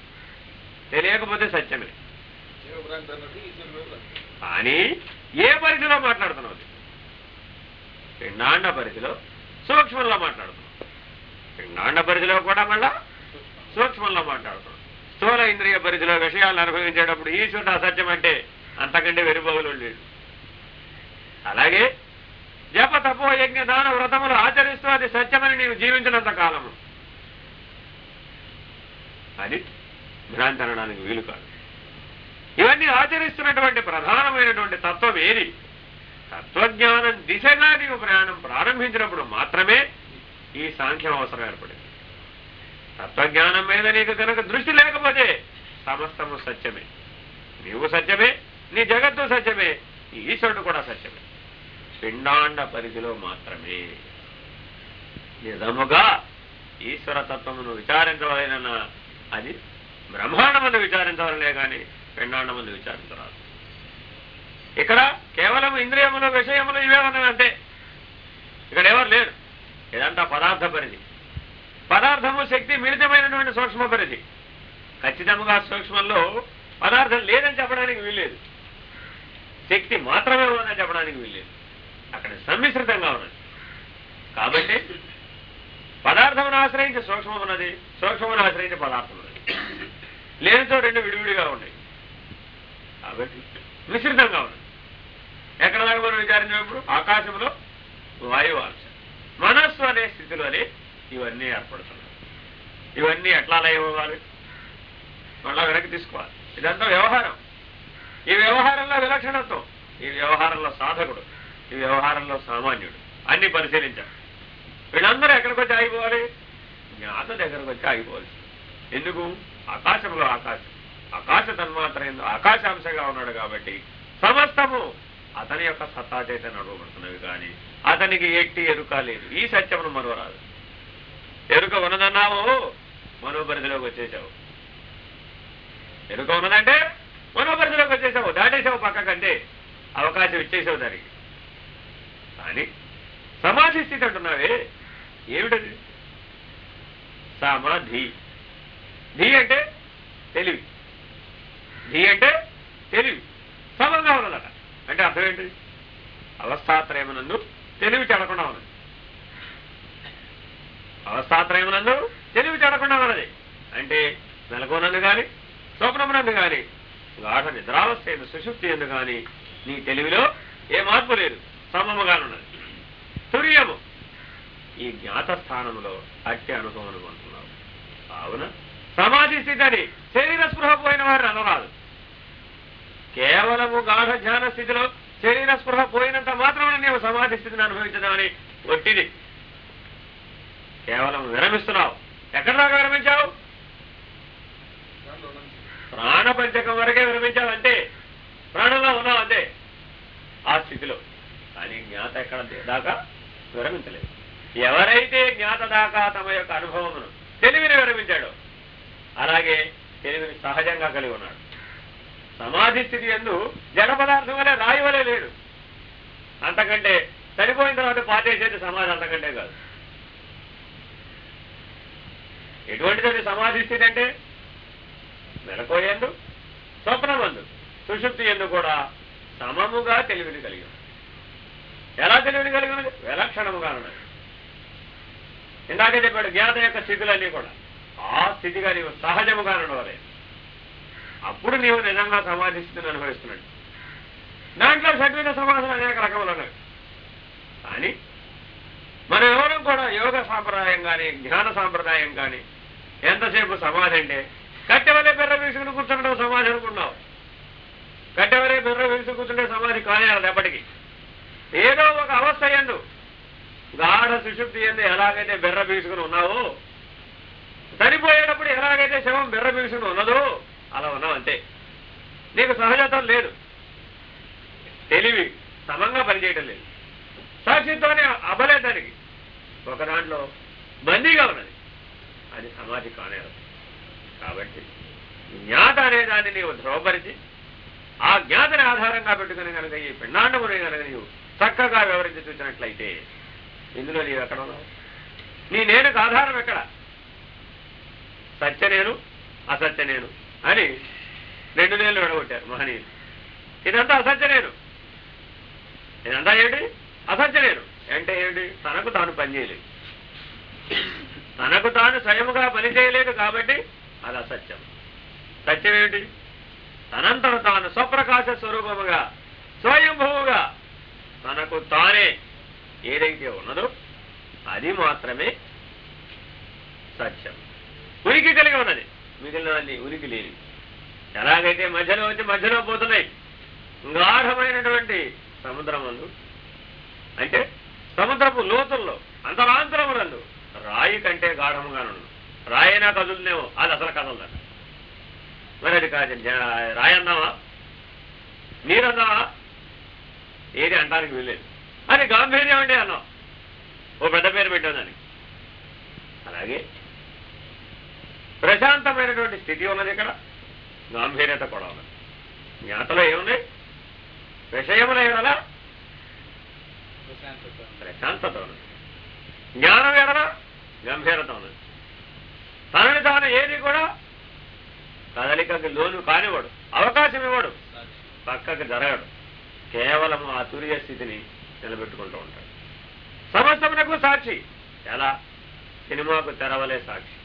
తెలియకపోతే సత్యమే. కానీ ఏ పరిధిలో మాట్లాడుతున్నావు పిండాండ పరిధిలో సూక్ష్మంలో మాట్లాడుతున్నావు. పిండాండ పరిధిలో కూడా మళ్ళా సూక్ష్మంలో మాట్లాడుతున్నాం స్థూల ఇంద్రియ పరిధిలో విషయాలను అనుభవించేటప్పుడు ఈశ్వరుడు అసత్యం అంటే అంతకంటే వెరుబోగులు లేదు. అలాగే జప తపో యజ్ఞ దాన వ్రతములు ఆచరిస్తూ అది సత్యమని నీవు జీవించినంత కాలము. అది భ్రాంతి అనడానికి వీలు కాదు. ఇవన్నీ ఆచరిస్తున్నటువంటి ప్రధానమైనటువంటి తత్వం ఏది? తత్వజ్ఞానం దిశగా నీవు ప్రయాణం ప్రారంభించినప్పుడు మాత్రమే ఈ సాంఖ్యం అవసరం ఏర్పడింది. తత్వజ్ఞానం మీద నీకు కనుక దృష్టి లేకపోతే సమస్తము సత్యమే. నీవు సత్యమే నీ జగత్తు సత్యమే ఈశ్వరుడు కూడా సత్యమే. పిండాండ పరిధిలో మాత్రమే. నిజముగా ఈశ్వర తత్వమును విచారించవలన అది బ్రహ్మాండమును విచారించవలనే కానీ పిండాండమందు విచారించరాదు. ఇక్కడ కేవలం ఇంద్రియములు విషయములు ఇవే ఉన్నాయి అంతే. ఇక్కడ ఎవరు లేరు. ఇదంతా పదార్థ పరిధి. పదార్థము శక్తి మిళితమైనటువంటి సూక్ష్మ పరిధి. ఖచ్చితంగా సూక్ష్మంలో పదార్థం లేదని చెప్పడానికి వీల్లేదు. శక్తి మాత్రమే ఉన్నదని చెప్పడానికి వీల్లేదు. అక్కడ సమ్మిశ్రితంగా ఉన్నది. కాబట్టి పదార్థమును ఆశ్రయించి సూక్ష్మం ఉన్నది సూక్ష్మమును ఆశ్రయించి పదార్థం ఉన్నది లేనితో రెండు విడివిడిగా ఉన్నాయి. మిశ్రితంగా ఉంది. ఎక్కడ దాకా మనం విచారించినప్పుడు ఆకాశంలో వాయువు అంశం మనస్సు అనే స్థితిలోనే ఇవన్నీ ఏర్పడుతున్నాయి. ఇవన్నీ ఎట్లా లయం మళ్ళా వెనక్కి తీసుకోవాలి. ఇదంతా వ్యవహారం. ఈ వ్యవహారంలో విలక్షణత్వం. ఈ వ్యవహారంలో సాధకుడు. ఈ వ్యవహారంలో సామాన్యుడు. అన్ని పరిశీలించాలి. వీళ్ళందరూ ఎక్కడికి వచ్చి ఆగిపోవాలి? జ్ఞాత దగ్గరకు వచ్చి ఆగిపోవాలి. ఎందుకు? ఆకాశంలో ఆకాశం. ఆకాశ తన్మాత్ర ఆకాశాంశగా ఉన్నాడు కాబట్టి సమస్తము అతని యొక్క సత్తా చేత నడవబడుతున్నవి కానీ అతనికి ఎట్టి ఎరుక లేదు. ఈ సత్యమును మనవరాదు ఎరుక ఉన్నదన్నావు మనోపరిధిలోకి వచ్చేసావు. ఎరుక ఉన్నదంటే మనోపరిధిలోకి వచ్చేసావు దాటేసావు పక్కకంటే అవకాశం ఇచ్చేసావు దానికి. కానీ సమాధి స్థితి అంటున్నావే. ఏమిటది? సమాధి. ధీ అంటే తెలివి. ధీ అంటే తెలివి. సమంగా ఉన్నదట. అంటే అర్థం ఏంటి? అవస్థాత్రయమునందు తెలివి చెడకుండా ఉన్నది. అవస్థాత్రయమునందు తెలివి చెడకుండా ఉన్నది. అంటే మెలకునందు కానీ స్వప్నమునందు కానీ గాఢ నిద్రావస్థ ఎందు సుషుప్తి ఎందు కానీ నీ తెలివిలో ఏ మార్పు లేదు. సమముగానున్నది తుర్యము. ఈ జ్ఞాత స్థానంలో అట్టి అనుభవం అనుకుంటున్నావు కావున సమాధి స్థితి అని శరీర స్పృహ పోయిన వారు అనరాదు కేవలము గాఢ ధ్యాన స్థితిలో శరీర స్పృహ పోయినంత మాత్రమే నీవు సమాధి స్థితిని అనుభవించదామని ఒట్టిది. కేవలం విరమిస్తున్నావు. ఎక్కడ దాకా విరమించావు? దాంట్లో ప్రాణపంచకం వరకే విరమించావు అంతే ప్రాణంలో ఉన్నావు అంతే. ఆ స్థితిలో. కానీ జ్ఞాత ఎక్కడ దాకా విరమించలేదు. ఎవరైతే జ్ఞాత దాకా తమ యొక్క అనుభవమును తెలివిని విరమించాడో అలాగే తెలివిని సహజంగా కలిగి ఉన్నాడు. సమాధి స్థితి ఎందు జడ పదార్థం వలె రాయి వలె లేడు. అంతకంటే చనిపోయిన తర్వాత పాటేసేది సమాధి అంతకంటే కాదు. ఎటువంటిది సమాధి స్థితి అంటే? మెలకోయందు స్వప్నమందు సుషుప్తి ఎందు కూడా సమముగా తెలివిని కలిగి ఎలా తెలివిని కలిగి ఉన్నది? విలక్షణముగా ఉన్నది. ఇందాకే చెప్పాడు జ్ఞాత యొక్క స్థితులన్నీ కూడా. ఆ స్థితిగా నీవు సహజముగా ఉండవాలి అప్పుడు నీవు నిజంగా సమాధి స్థితిని అనుభవిస్తున్నాడు దాంట్లో షడ్విధ సమాధానం అనేక రకములు ఉన్నాయి. కానీ మనం కూడా యోగ సాంప్రదాయం కానీ జ్ఞాన సాంప్రదాయం కానీ ఎంతసేపు సమాధి అంటే కట్టెవలే బెర్ర వీసుకుని కూర్చుండడం సమాధి అనుకున్నావు. కట్టెవలే బెర్ర వీసుకు కూర్చుంటే సమాధి కానేయాలి ఎప్పటికీ. ఏదో ఒక అవస్థ ఎందు గాఢ సుషుప్తి ఎందు ఎలాగైతే బెర్ర బీసుకుని ఉన్నావో చనిపోయేటప్పుడు ఎలాగైతే శవం బెర్ర ఉన్నదో అలా ఉన్నావు అంతే. నీకు సహజతం లేదు. తెలివి సమంగా పనిచేయటం లేదు. సాక్షిత్వాన్ని అబలే దానికి. ఒక దాంట్లో బందీగా ఉన్నది. అది సమాధి కానేరు. కాబట్టి జ్ఞాత అనే దాన్ని నీవు ధ్రువపరిచి ఆ జ్ఞాతని ఆధారంగా పెట్టుకుని కనుక ఈ పిండాండముని కనుక నీవు చక్కగా వివరించి చూసినట్లయితే ఇందులో నీవు ఎక్కడ ఉన్నావు? నీ నేనుకు ఆధారం ఎక్కడ? సత్య నేను అసత్య నేను అని రెండు నేలు విడగొట్టారు మహనీయులు. ఇదంతా అసత్య నేను ఇదంతా ఏమిటి? అసత్య నేను అంటే ఏమిటి? తనకు తాను పనిచేయలేదు. తనకు తాను స్వయముగా పనిచేయలేదు కాబట్టి అది అసత్యం. సత్యం ఏమిటి? తనంతను తాను స్వప్రకాశ స్వరూపముగా స్వయంభూముగా తనకు తానే ఏదైతే ఉన్నదో అది మాత్రమే సత్యం. ఉనికి కలిగి ఉన్నది. మిగిలినవన్నీ ఉనికి లేని. ఎలాగైతే మధ్యలో వచ్చి మధ్యలో పోతున్నాయి గాఢమైనటువంటి సముద్రమందు అంటే సముద్రపు లోతుల్లో అంతరాంతరములందు రాయి కంటే గాఢముగా నుండు రాయినా కదులునేమో అది అసలు కదలదట మరి అది కాదు రాయి అన్నావా నీరన్నావా ఏది అంటానికి వీల్లేదు. అని గాంభీర్యం అంటే అన్నావు. ఓ పెద్ద పేరు పెట్టాం దానికి. అలాగే ప్రశాంతమైనటువంటి స్థితి ఉన్నది ఇక్కడ. గాంభీర్యత కూడా ఉన్నది. జ్ఞాతలో ఏమున్నాయి విషయముల ఎడల ప్రశాంతత ఉన్నది. జ్ఞానం ఎడల గంభీరత ఉన్నది. తనని తాను ఏది కూడా కదలికకి లోను కానివాడు అవకాశం ఇవ్వడు. పక్కకి జరగడు. కేవలం ఆ తురియ స్థితిని నిలబెట్టుకుంటూ ఉంటాడు. సమస్తమునకు సాక్షి. ఎలా? సినిమాకు తెరవలే సాక్షి.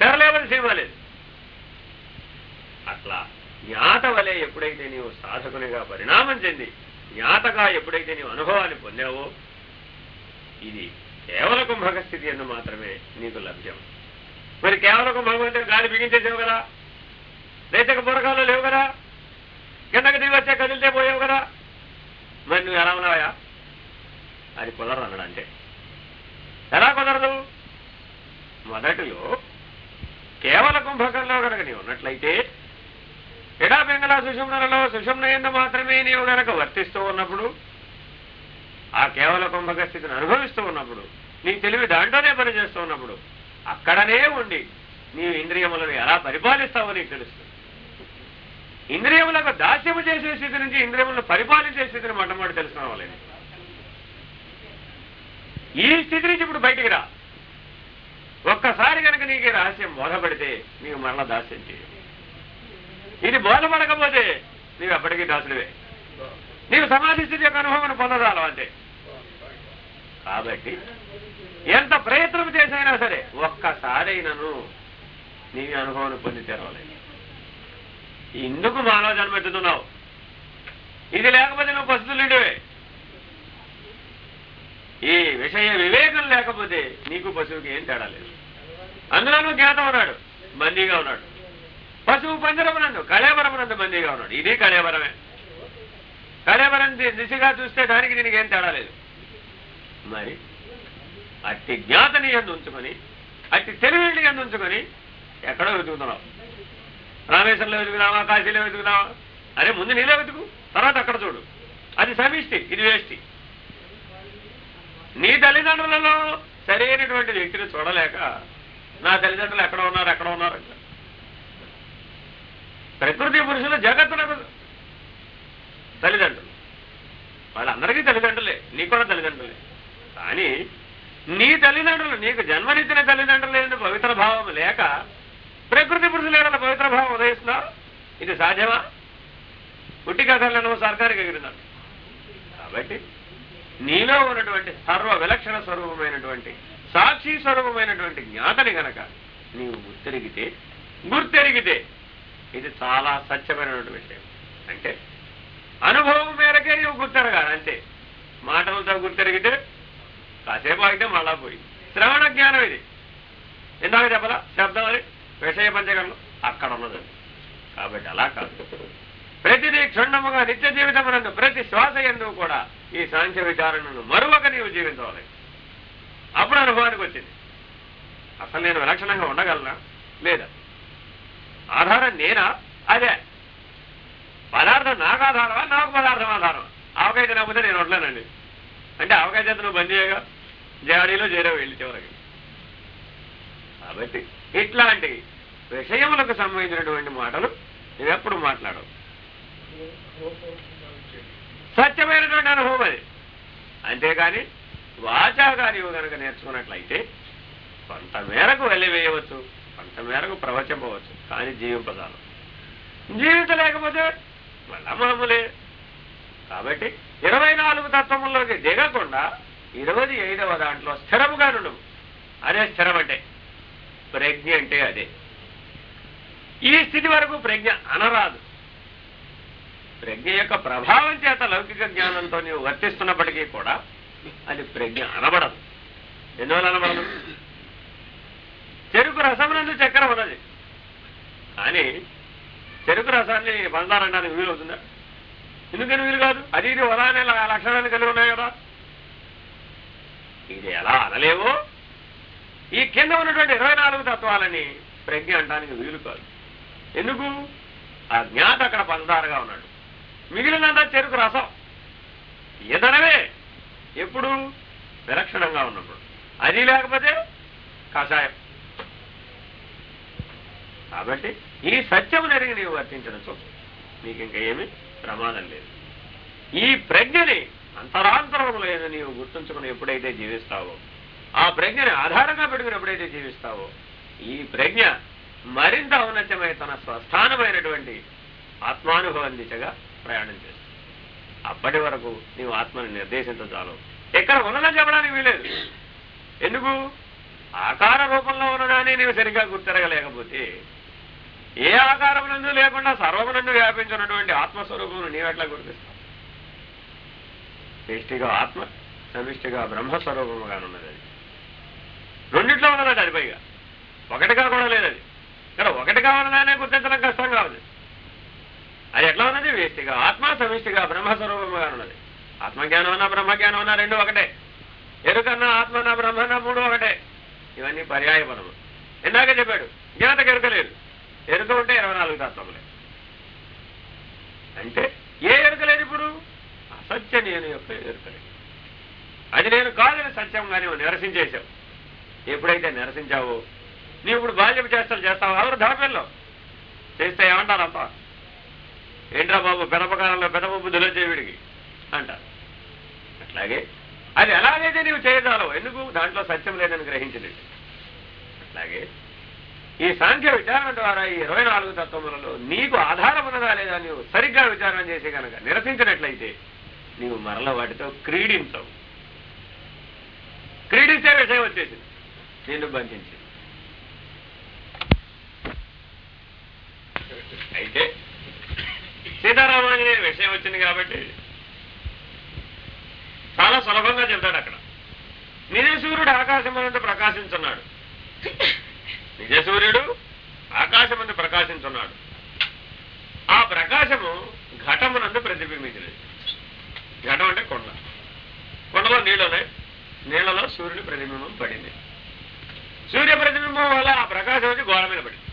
తెరలేవని సినిమా అట్లా జ్ఞాత వలె ఎప్పుడైతే నీవు సాధకునిగా పరిణామం చెంది జ్ఞాతగా ఎప్పుడైతే నీవు అనుభవాన్ని పొందావో ఇది కేవల కుంభక స్థితి ఎందు మాత్రమే నీకు లభ్యం. మరి కేవల కుంభకం అంటే గాలి బిగించేసావు కదా? రేచక బురకాలు లేవు కదా? కిందకి దిగి వచ్చే కదిలితే పోయావు కదా? మరి నువ్వు ఎలా ఉన్నావా అది కుదరదు అన్నాడు అంటే ఎలా కుదరదు? మొదటిలో కేవల కుంభకంలో కనుక నీవు ఉన్నట్లయితే ఎడా బెంగళ సుషుమ్నలలో సుషుమ్న మాత్రమే నీవు గనక వర్తిస్తూ ఉన్నప్పుడు ఆ కేవల కుంభక స్థితిని అనుభవిస్తూ ఉన్నప్పుడు నీ తెలివి దాంట్లోనే పనిచేస్తూ ఉన్నప్పుడు అక్కడనే ఉండి నీవు ఇంద్రియములను ఎలా పరిపాలిస్తావో నీకు తెలుస్తుంది. ఇంద్రియములకు దాస్యము చేసే స్థితి నుంచి ఇంద్రియములను పరిపాలించే స్థితిని మొట్టమొదటి తెలుసుకోవాలి ఈ స్థితి నుంచి ఇప్పుడు బయటికి రా. ఒక్కసారి కనుక నీకు రహస్యం బోధపడితే నీవు మరలా దాస్యం చేయవు. ఇది బోధపడకపోతే నీవు ఎప్పటికీ దాసుడివే. నీవు సమాధి స్థితి యొక్క అనుభవం పొందదాలు అంటే కాబట్టి ఎంత ప్రయత్నం చేసైనా సరే ఒక్కసారైనను నీ అనుభవాన్ని పొంది తెరవలేదు. ఇందుకు మానవ జన్మ ఎత్తుతున్నావు. ఇది లేకపోతే నువ్వు పశువులుండేవే ఈ విషయ వివేకం లేకపోతే నీకు పశువుకి ఏం తేడా లేదు. అందులో జ్ఞాతం ఉన్నాడు బందీగా ఉన్నాడు. పశువు పంజరమునందు కళేవరమునందు బందీగా ఉన్నాడు. ఇది కళేవరమే కళేవరం దిశగా చూస్తే దానికి దీనికి ఏం తేడా లేదు. మరి అట్టి జ్ఞాతని ఎందు ఉంచుకొని అట్టి తెలివిని ఎందు ఉంచుకొని ఎక్కడో వెతుకుతున్నావు. రామేశ్వరంలో వెతుకుదామా కాశీలో వెతుకున్నావా అరే ముందు నీలో వెతుకు తర్వాత అక్కడ చూడు. అది సమిష్టి ఇది వేష్టి. నీ తల్లిదండ్రులలో సరైనటువంటి వ్యక్తిని చూడలేక నా తల్లిదండ్రులు ఎక్కడ ఉన్నారు ఎక్కడ ఉన్నారు ప్రకృతి పురుషులు జగత్తులకు తల్లిదండ్రులు. వాళ్ళందరికీ తల్లిదండ్రులే నీకు కూడా తల్లిదండ్రులే. కానీ నీ తల్లిదండ్రులు నీకు జన్మనిచ్చిన తల్లిదండ్రులు పవిత్ర భావం లేక ప్రకృతి పురుషులు ఏదైనా పవిత్ర భావం ఉదయిస్తున్నారు? ఇది సాధ్యమా? పుట్టి కథలను సర్కారికి ఎగిరిందంట కాబట్టి నీలో ఉన్నటువంటి సర్వ విలక్షణ స్వరూపమైనటువంటి సాక్షి స్వరూపమైనటువంటి జ్ఞాతని గనక నీవు గుర్తెరిగితే గుర్తెరిగితే ఇది చాలా సత్యమైనటువంటి విషయం. అంటే అనుభవం మేరకే నీవు గుర్తెరగాలి అంతే. మాటలతో గుర్తెరిగితే కాసేపు అయితే మళ్ళా పోయి. శ్రవణ జ్ఞానం ఇది. ఇందాక చెప్పలా? శబ్దం అది. విషయ పంచగంలో అక్కడ ఉన్నది. కాబట్టి అలా కాదు. ప్రతిదీ క్షుణ్ణముగా నిత్య జీవితం ప్రతి శ్వాస ఎందుకు కూడా ఈ సాంఖ్య విచారణను మరొక నీవు జీవించవాలి. అప్పుడు అనుభవానికి వచ్చింది. అసలు నేను విలక్షణంగా ఉండగలనా? లేదా? ఆధారం నేనా? అదే. పదార్థం నాకు ఆధారమా? నాకు పదార్థం ఆధారం ఆవకాయ తినకపోతే నేను ఉండలేనండి. అంటే అవకాశం నువ్వు బంద్ చేయగా జాడీలో చేరావు వెళ్ళి చివరికి. కాబట్టి ఇట్లాంటి విషయములకు సంబంధించినటువంటి మాటలు నువ్వెప్పుడు మాట్లాడవు. సత్యమైనటువంటి అనుభవం అది. అంతేగాని వాచాగా కనుక నేర్చుకున్నట్లయితే కొంతమేరకు మేరకు వెలివేయవచ్చు మేరకు ప్రవచింపవచ్చు కానీ జీవింపదాలు జీవించలేకపోతే మళ్ళా మామూలే. కాబట్టి ఇరవై నాలుగు తత్వముల్లోకి దిగకుండా ఇరవై ఐదవ దాంట్లో స్థిరముగా నుండు. అదే స్థిరం అంటే ప్రజ్ఞ అంటే అదే. ఈ స్థితి వరకు ప్రజ్ఞ అనరాదు. ప్రజ్ఞ యొక్క ప్రభావం చేత లౌకిక జ్ఞానంతో నీవు వర్తిస్తున్నప్పటికీ కూడా అది ప్రజ్ఞ అనబడదు. ఎందువల్ల అనబడదు? చెరుకు రసమునందు చక్కెర ఉన్నది. కానీ చెరుకు రసాన్ని పంచదారనడానికి వీలు అవుతుందా? ఎందుకని వీలు కాదు? అది ఇది ఉదాహరణ లక్షణాలు కలిగి ఉన్నాయి కదా. ఇది ఎలా అనలేవు ఈ కింద ఉన్నటువంటి ఇరవై నాలుగు తత్వాలని ప్రజ్ఞ అంటానికి వీలు కాదు. ఎందుకు? ఆ జ్ఞాత అక్కడ పంచదారగా ఉన్నాడు. మిగిలినంతా చెరుకు రసం. ఇదనవే ఎప్పుడు? విలక్షణంగా ఉన్నప్పుడు. అది లేకపోతే కషాయం. కాబట్టి ఈ సత్యము జరిగి నీవు వర్తించడం నీకు ఇంకా ఏమీ ప్రమాదం లేదు. ఈ ప్రజ్ఞని అంతరాంతరములైన నీవు గుర్తుంచుకుని ఎప్పుడైతే జీవిస్తావో ఆ ప్రజ్ఞని ఆధారంగా పెట్టుకుని ఎప్పుడైతే జీవిస్తావో ఈ ప్రజ్ఞ మరింత ఔన్నత్యమై తన స్వస్థానమైనటువంటి ఆత్మానుభవం దిశగా ప్రయాణం చేస్తుంది అప్పటి వరకు నీవు ఆత్మని నిర్దేశించచాలు ఎక్కడ ఉన్నదని చెప్పడానికి వీలేదు ఎందుకు? ఆకార రూపంలో ఉన్నదాన్ని నీవు సరిగ్గా గుర్తిరగలేకపోతే ఏ ఆకారమునందు లేకుండా సర్వమునందు వ్యాపించినటువంటి ఆత్మస్వరూపమును నీవెట్లా గుర్తిస్తావు? సమిష్టిగా ఆత్మ సమిష్టిగా బ్రహ్మస్వరూపముగానున్నది అది. రెండిట్లో ఉన్నది అది పైగా. ఒకటిగా కూడా లేదది. ఇక్కడ ఒకటి కావాలనే గుర్తించడం కష్టం కాదు. అది ఎట్లా ఉన్నది? వేష్టిగా. ఆత్మ సమిష్టిగా బ్రహ్మస్వరూపముగా ఉన్నది. ఆత్మజ్ఞానం అన్నా బ్రహ్మజ్ఞానం అన్నా రెండు ఒకటే. ఎరుకన్నా ఆత్మన్నా బ్రహ్మన్నా మూడు ఒకటే. ఇవన్నీ పర్యాయ పదము ఇందాక చెప్పాడు జ్ఞాతకు ఎరుక లేదు. ఎరుక ఉంటే ఇరవై నాలుగు తత్వములే. అంటే ఏ ఎరుక లేదు ఇప్పుడు? అసత్య నేను యొక్క ఎరుక లేదు. అది నేను కాదని సత్యంగా నీవు నిరసించేశావు. ఎప్పుడైతే నిరసించావో నీవు ఇప్పుడు బాల్యం చేస్తావు చేస్తావు ఎవరు ధాపెల్లో చేస్తే ఏమంటారప్ప ఏంట్రా బాబు పెదపకాలంలో పెదప బుద్ధిలో చేవిడికి అంటారు అట్లాగే? అది ఎలాగైతే నీవు చేయగలవు ఎందుకు? దాంట్లో సత్యం లేదని గ్రహించలేదు. అట్లాగే? ఈ సాంఖ్య విచారణ ద్వారా ఈ ఇరవై నాలుగు తత్వములలో నీకు ఆధారం ఉన్నదా లేదా నీవు సరిగ్గా విచారణ చేసి కనుక నిరసించినట్లయితే నీవు మరల వాటితో క్రీడించవు. క్రీడించే విషయం వచ్చేసింది. నిన్ను బంధించింది. అయితే సీతారామాంజనేయ విషయం వచ్చింది కాబట్టి చాలా సులభంగా చెప్తాడు అక్కడ. నిజసూర్యుడు ఆకాశమందు ప్రకాశించున్నాడు. నిజసూర్యుడు ఆకాశమందు ప్రకాశించున్నాడు. ఆ ప్రకాశము ఘటమునందు ప్రతిబింబించినది. కొండలో ఉన్నాయి. నీళ్ళలో సూర్యుడు ప్రతిబింబం పడింది. సూర్య ప్రతిబింబం వల్ల ఆ ప్రకాశం వచ్చి గోడ మీద పడింది.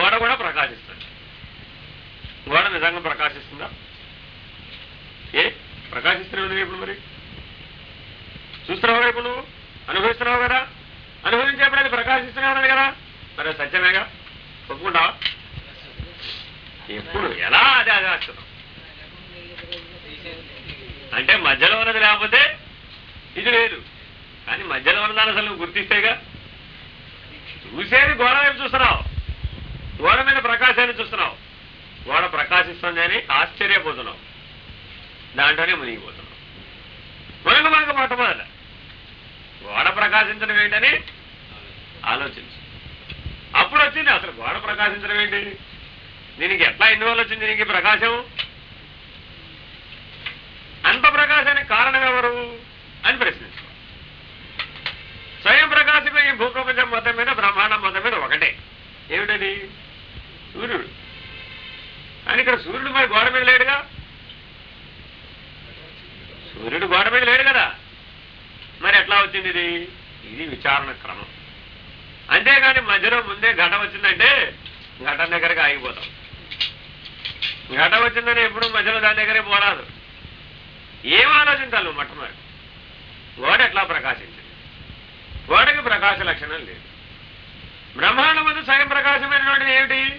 గోడ కూడా ప్రకాశిస్తుంది. గోడ నిజంగా ప్రకాశిస్తుందా? ఏ? ప్రకాశిస్తున్నావు ఇప్పుడు మరి? చూస్తున్నావు కదా ఇప్పుడు? నువ్వు అనుభవిస్తున్నావు కదా? అనుభవించేప్పుడు అది ప్రకాశిస్తున్నావు కదా? మరి సత్యమేగా? ఒప్పుకుంటావా? ఎప్పుడు? ఎలా? అది అదే అక్షరం అంటే మధ్యలో ఉన్నది లేకపోతే ఇది లేదు. కానీ మధ్యలో ఉన్నదాన్ని అసలు నువ్వు గుర్తిస్తేగా? చూసేది గోడ వైపు చూస్తున్నావు. గోడ మీద ప్రకాశాన్ని చూస్తున్నావు. గోడ ప్రకాశిస్తుంది అని ఆశ్చర్యపోతున్నావు. దాంట్లోనే మునిగిపోతున్నావు. మునగ మనకు మొట్టమొదట గోడ ప్రకాశించడం ఏంటని ఆలోచించు. అప్పుడు వచ్చింది అసలు గోడ ప్రకాశించడం ఏంటి? దీనికి ఎట్లా ఇన్వాల్వ్ వచ్చింది దీనికి ప్రకాశం? అంత ప్రకాశానికి కారణం ఎవరు అని ప్రశ్నించుకో స్వయం ప్రకాశమే ఈ భూప్రపంచం మొత్తం మీద బ్రహ్మాండం మొత్తం మీద ఒకటే. ఏమిటది? సూర్యుడు. అని ఇక్కడ సూర్యుడు మరి గోడ మీద లేడుగా? సూర్యుడు గోడ మీద లేడు కదా. మరి ఎట్లా వచ్చింది ఇది? ఇది విచారణ క్రమం. అంతేగాని మధ్యలో ముందే ఘటం వచ్చిందంటే ఘటన దగ్గరగా ఆగిపోతాం. ఘటం వచ్చిందని ఎప్పుడు మధ్యలో దాని దగ్గరే పోరాదు. ఏం ఆలోచించాలి మొట్టమొదటి? గోడ ఎట్లా ప్రకాశించింది? గోడకి ప్రకాశ లక్షణం లేదు. బ్రహ్మాండం ముందు స్వయం ప్రకాశమైనటువంటిది ఏమిటి?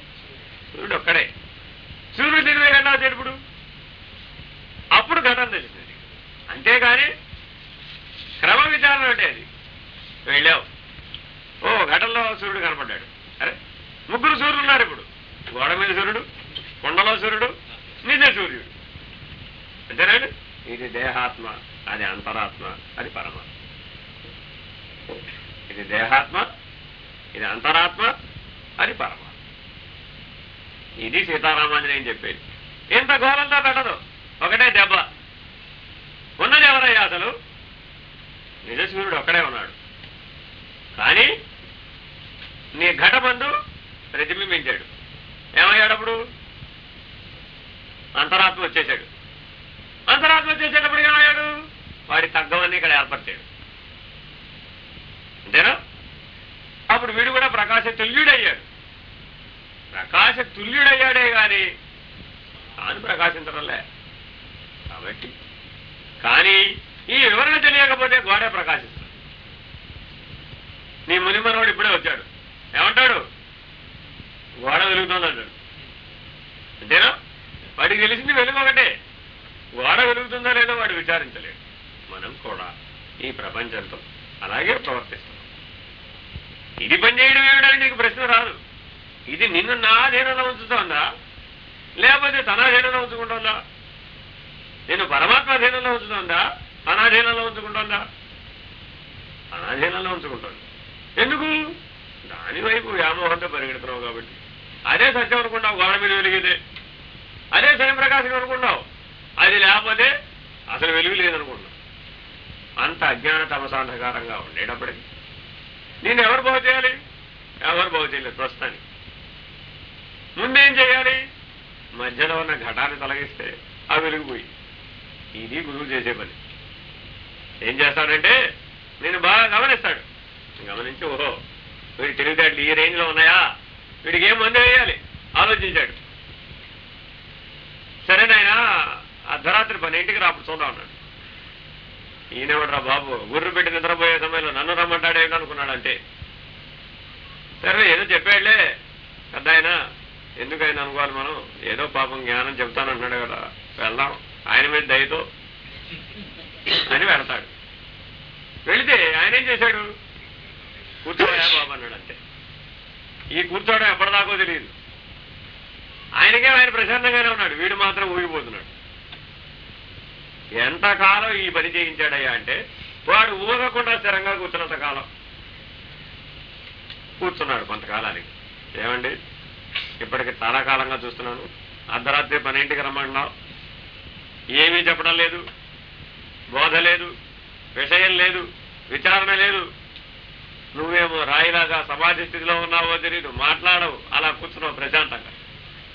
independe ఈ ప్రపంచంతో. అలాగే ప్రవర్తిస్తున్నాం ఇది పనిచేయడం ఏమిటని నీకు ప్రశ్న రాదు. ఇది నిన్ను నా అధీనంలో ఉంచుతోందా? లేకపోతే తన అధీనంలో ఉంచుకుంటోందా? నేను పరమాత్మ అధీనంలో ఉంచుతోందా? అనాధీనంలో ఉంచుకుంటోందా? అనాధీనంలో ఉంచుకుంటోంది. ఎందుకు? దాని వైపు వ్యామోహంతో పరిగెడుతున్నావు కాబట్టి. అదే సత్యం అనుకున్నావు గోడ మీద వెలిగితే. అదే స్వయం ప్రకాశం అనుకున్నావు. అది లేకపోతే అసలు వెలుగు లేదనుకున్నావు. అంత అజ్ఞాన తమసాంధకారంగా ఉండేటప్పటికి. నేను ఎవరు బాగు చేయాలి? ఎవరు బాగు చేయలేదు ప్రస్తుతానికి. ముందేం చేయాలి? మధ్యలో ఉన్న ఘటాన్ని తొలగిస్తే అవి వెలిగిపోయి. ఇది గురువు చేసే పని. ఏం చేస్తాడంటే నేను బాగా గమనిస్తాడు. గమనించి ఓహో వీడి తెలివితేటలు ఈ రేంజ్లో ఉన్నాయా? వీడికి ఏం మందు వేయాలి? ఆలోచించాడు. సరే నాయన అర్ధరాత్రి పన్నెంటికి ఇంటికి చూద్దాం అన్నాడు. ఈయనెవడరా బాబు? గుర్రు పెట్టి నిద్రపోయే సమయంలో నన్ను రమ్మంటాడేంటి అనుకున్నాడు అంటే సరే ఏదో చెప్పాడులే పెద్ద ఆయన ఎందుకైనా అనుకోవాలి మనం. ఏదో పాపం జ్ఞానం చెప్తానంటున్నాడు కదా. వెళ్దాం. ఆయన మీద దయతో అని వెళ్తాడు. వెళితే ఆయన ఏం చేశాడు? కూర్చోయా బాబు అన్నాడు అంతే. ఈ కూర్చోవడం ఎప్పటిదాకో తెలియదు. ఆయనకే ఆయన ప్రశాంతంగానే ఉన్నాడు. వీడు మాత్రం ఊగిపోతున్నాడు. ఎంతకాలం ఈ పని చేయించాడయ్యా అంటే వాడు ఊగకుండా స్థిరంగా కూర్చున్నంత కాలం. కూర్చున్నాడు కొంతకాలానికి. ఏమండి? ఇప్పటికి చాలా కాలంగా చూస్తున్నాను. అర్ధరాత్రి పన్నెంటికి రమ్మంటున్నావు. ఏమీ చెప్పడం లేదు. బోధ లేదు. విషయం లేదు. విచారణ లేదు. నువ్వేమో రాయిలాగా సమాజ స్థితిలో ఉన్నావో తెలియదు మాట్లాడవు. అలా కూర్చున్నావు ప్రశాంతంగా.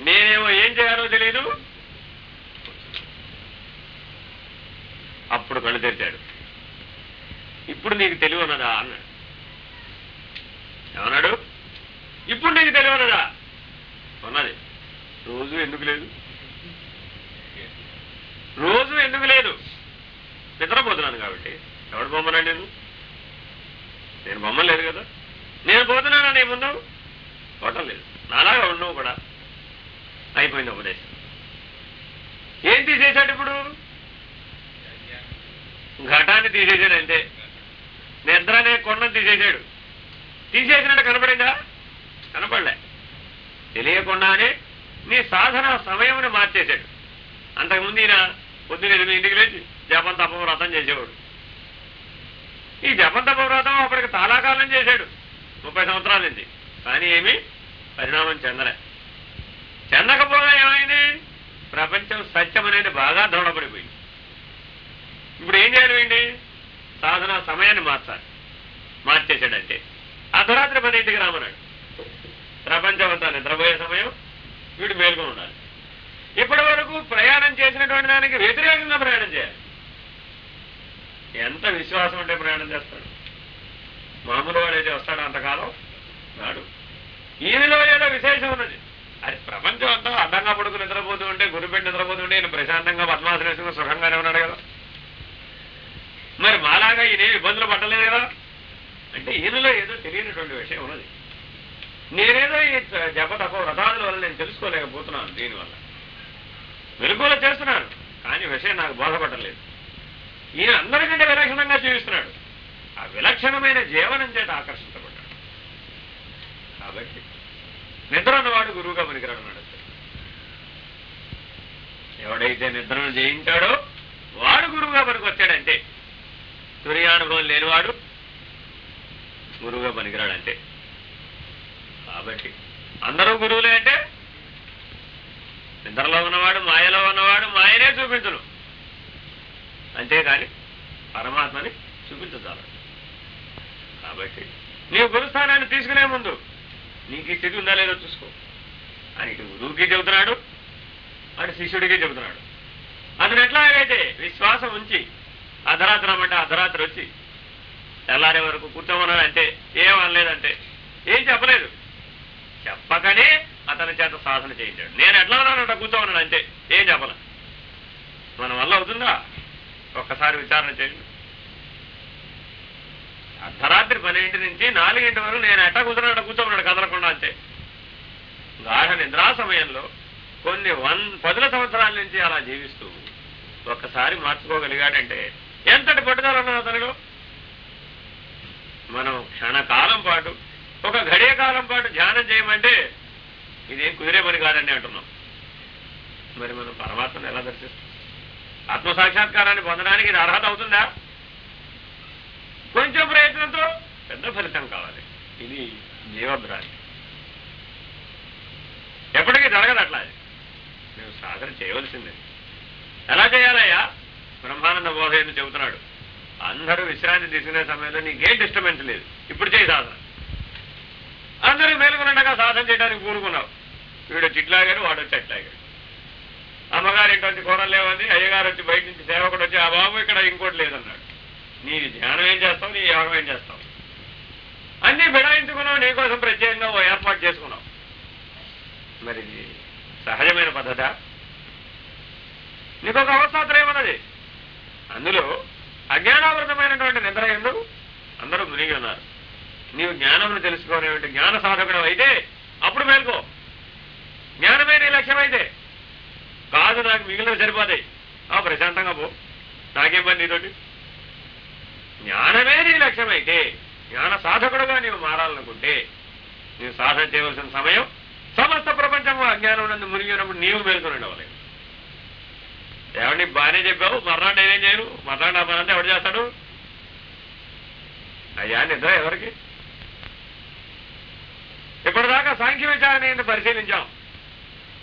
నేనేమో ఏం చేయాలో తెలియదు అప్పుడు కళ్ళు తెరిచాడు. ఇప్పుడు నీకు తెలివి ఉన్నదా అన్నాడు. ఏమన్నాడు? ఇప్పుడు నీకు తెలివి ఉన్నదా. ఉన్నది రోజు ఎందుకు లేదు? రోజు ఎందుకు లేదు? నిద్రపోతున్నాను కాబట్టి. ఎవడు బొమ్మనండి నేను నేను బొమ్మ లేదు కదా. నేను పోతున్నాను నీ ముందు? పోవటం లేదు. నాలాగా ఉండవు కూడా. అయిపోయింది ఉపదేశం. ఏం తీసేశాడు ఇప్పుడు? ఘటాన్ని తీసేసాడు అంతే. నిద్ర అనే కొండను తీసేసాడు తీసేసినట్టు కనపడిందా? కనపడలే. తెలియకుండానే నీ సాధన సమయంని మార్చేశాడు. అంతకుముందు ఈయన పొద్దున ఎనిమిది ఇంటికి లేచి జపం తపం వ్రతం చేసేవాడు. ఈ జపం తపం వ్రతం అప్పటికి తాళాకాలం కాలం చేశాడు. ముప్పై సంవత్సరాల నుంచి. కానీ ఏమి పరిణామం చెందలే. చెందకపోగా ఏమైంది? ప్రపంచం సత్యం అనేది బాగా దృఢపడిపోయింది. ఇప్పుడు ఏం చేయాలి వీడి సాధన సమయాన్ని మార్చాలి. మార్చేశాడంటే. అర్ధరాత్రి పదింటికి రామన్నాడు. ప్రపంచం అంతా నిద్రపోయే సమయం వీడు మేల్కొని ఉండాలి. ఇప్పటి వరకు ప్రయాణం చేసినటువంటి దానికి వ్యతిరేకంగా ప్రయాణం చేయాలి. ఎంత విశ్వాసం ఉంటే ప్రయాణం చేస్తాడు? మామూలు వాడు అయితే వస్తాడు అంతకాలం? నాడు ఈయనలో ఏదో విశేషం ఉన్నది. అది ప్రపంచం అంతా అడ్డంగా పడుకుని నిద్రపోతూ ఉంటే గురిపెట్టి నిద్రపోతుంటే ఈయన ప్రశాంతంగా పద్మాసనేసుకుని సుఖంగానే ఉన్నాడు కదా. మరి మాలాగా ఈయనేమి ఇబ్బందులు పడలేదు కదా? అంటే ఈయనలో ఏదో తెలియనటువంటి విషయం ఉన్నది. నేనేదో ఈ జప వ్రతాదుల వల్ల నేను తెలుసుకోలేకపోతున్నాను దీనివల్ల. మెరుగులు చేస్తున్నాను కానీ విషయం నాకు బోధపడలేదు. ఈయన అందరికంటే విలక్షణంగా జీవిస్తున్నాడు. ఆ విలక్షణమైన జీవనం చేత ఆకర్షించబడ్డాడు. కాబట్టి నిద్ర అన్నవాడు గురువుగా పనికిరాడు ఎవడైతే నిద్రను జయించాడో వాడు గురువుగా పనికొచ్చాడంటే తుర్యానుభవం లేనివాడు గురువుగా పనికిరాడంటే. కాబట్టి అందరూ గురువులే అంటే నిద్రలో ఉన్నవాడు మాయలో ఉన్నవాడు మాయనే చూపించను. అంతేకాని పరమాత్మని చూపించచాలి కాబట్టి నీవు గురుస్థానాన్ని తీసుకునే ముందు నీకు ఈ స్థితి ఉందా లేదో చూసుకో. అని ఇటు గురువుకి చెబుతున్నాడు అటు శిష్యుడికి చెబుతున్నాడు. అతను ఎట్లాగైతే విశ్వాసం ఉంచి అర్ధరాత్రి రమ్మంటే అర్ధరాత్రి వచ్చి తెల్లారే వరకు కూర్చోమన్నాడంటే ఏం అనలేదంటే. ఏం చెప్పలేదు. చెప్పకనే అతని చేత సాధన చేయించాడు. నేను ఎట్లా ఉన్నానంట కూర్చోమన్నాడు అంటే ఏం చెప్పలే. మన వల్ల అవుతుందా? ఒక్కసారి విచారణ చేయండి. అర్ధరాత్రి పన్నెండింటి నుంచి నాలుగింటి వరకు నేను ఎట్లా కూర్చున్నాడు కూర్చోమన్నాడు కదలకుండా అంతే గాఢ నిద్రా సమయంలో కొన్ని వన్ పదుల సంవత్సరాల నుంచి అలా జీవిస్తూ ఒక్కసారి మార్చుకోగలిగాడంటే ఎంతటి పట్టుదల ఉన్నది అతనిలో? మనం క్షణకాలం పాటు ఒక గడియ కాలం పాటు ధ్యానం చేయమంటే ఇదేం కుదిరే పని కాదండి అంటున్నాం. మరి మనం పరమాత్మను ఎలా దర్శిస్తాం? ఆత్మ సాక్షాత్కారాన్ని పొందడానికి ఇది అర్హత అవుతుందా? కొంచెం ప్రయత్నంతో పెద్ద ఫలితం కావాలి. ఇది జీవభ్రాంతి. ఎప్పటికీ జరగదు అట్లా. మేము సాధన చేయవలసిందే. ఎలా చేయాలయ్యా? బ్రహ్మానంద బోధయని చెబుతున్నాడు. అందరూ విశ్రాంతి తీసుకునే సమయంలో నీకేం డిస్టర్బెన్స్ లేదు. ఇప్పుడు చేయి సాధన. అందరూ మేలుకున్నట్టుగా సాధన చేయడానికి కూరుకున్నావు వీడు చిట్లాగాడు వాడు వచ్చి అట్లాగాడు. అమ్మగారు ఇంటి వచ్చి కూరలు లేవంది అయ్యగారు వచ్చి బయట నుంచి సేవకుడు వచ్చి ఆ బాబు ఇక్కడ ఇంకోటి లేదన్నాడు. నీ ధ్యానం ఏం చేస్తావు నీ యోగం ఏం చేస్తావు? అన్నీ బిడాయించుకున్నావు నీకోసం ప్రత్యేకంగా ఓ ఏర్పాటు చేసుకున్నావు. మరి సహజమైన పద్ధత? నీకు ఒక అవస్థాత్రయం ఉన్నది. అందులో అజ్ఞానావృతమైనటువంటి నిద్ర ఎందు అందరూ మునిగి ఉన్నారు. నీవు జ్ఞానమును తెలుసుకోనేటువంటి జ్ఞాన సాధకుడు అయితే అప్పుడు మేల్కో. జ్ఞానమే నీ లక్ష్యం అయితే కాదు నాకు మిగిలిన సరిపోతాయి. ఆ ప్రశాంతంగా పో. నాకేం పని నీతోటి? జ్ఞానమే నీ లక్ష్యం అయితే జ్ఞాన సాధకుడుగా నీవు మారాలనుకుంటే నీవు సాధన చేయవలసిన సమయం సమస్త ప్రపంచం అజ్ఞానం నందు మునిగినప్పుడు నీవు మేల్కొని ఉండవలేదు ఏమండి బాగానే చెప్పావు. మర్నాడు నేనేం చేయను? మర్నాడు నా పనంతా ఎవడు చేస్తాడు? అయ్యా నిద్ర ఎవరికి? ఇప్పటిదాకా సాంఖ్య విచారణ ఏంటి పరిశీలించాం.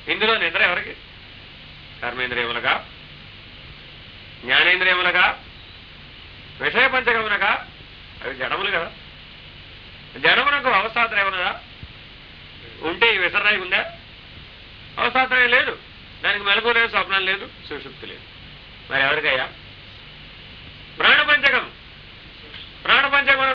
ఇందులో నిద్ర ఎవరికి? కర్మేంద్రియములుగా జ్ఞానేంద్రియములుగా విషయ పంచగమునగా అవి జడములు కదా. జడమునకు అవస్థాత్రయం ఉన్నదా ఉంటే ఈ విసరాయి ఉందా? అవస్థాత్రయం లేదు. దానికి మెలకు లేదు స్వప్నం లేదు సుషుప్తి లేదు. మరి ఎవరికయ్యా? ప్రాణపంచకం. ప్రాణపంచకం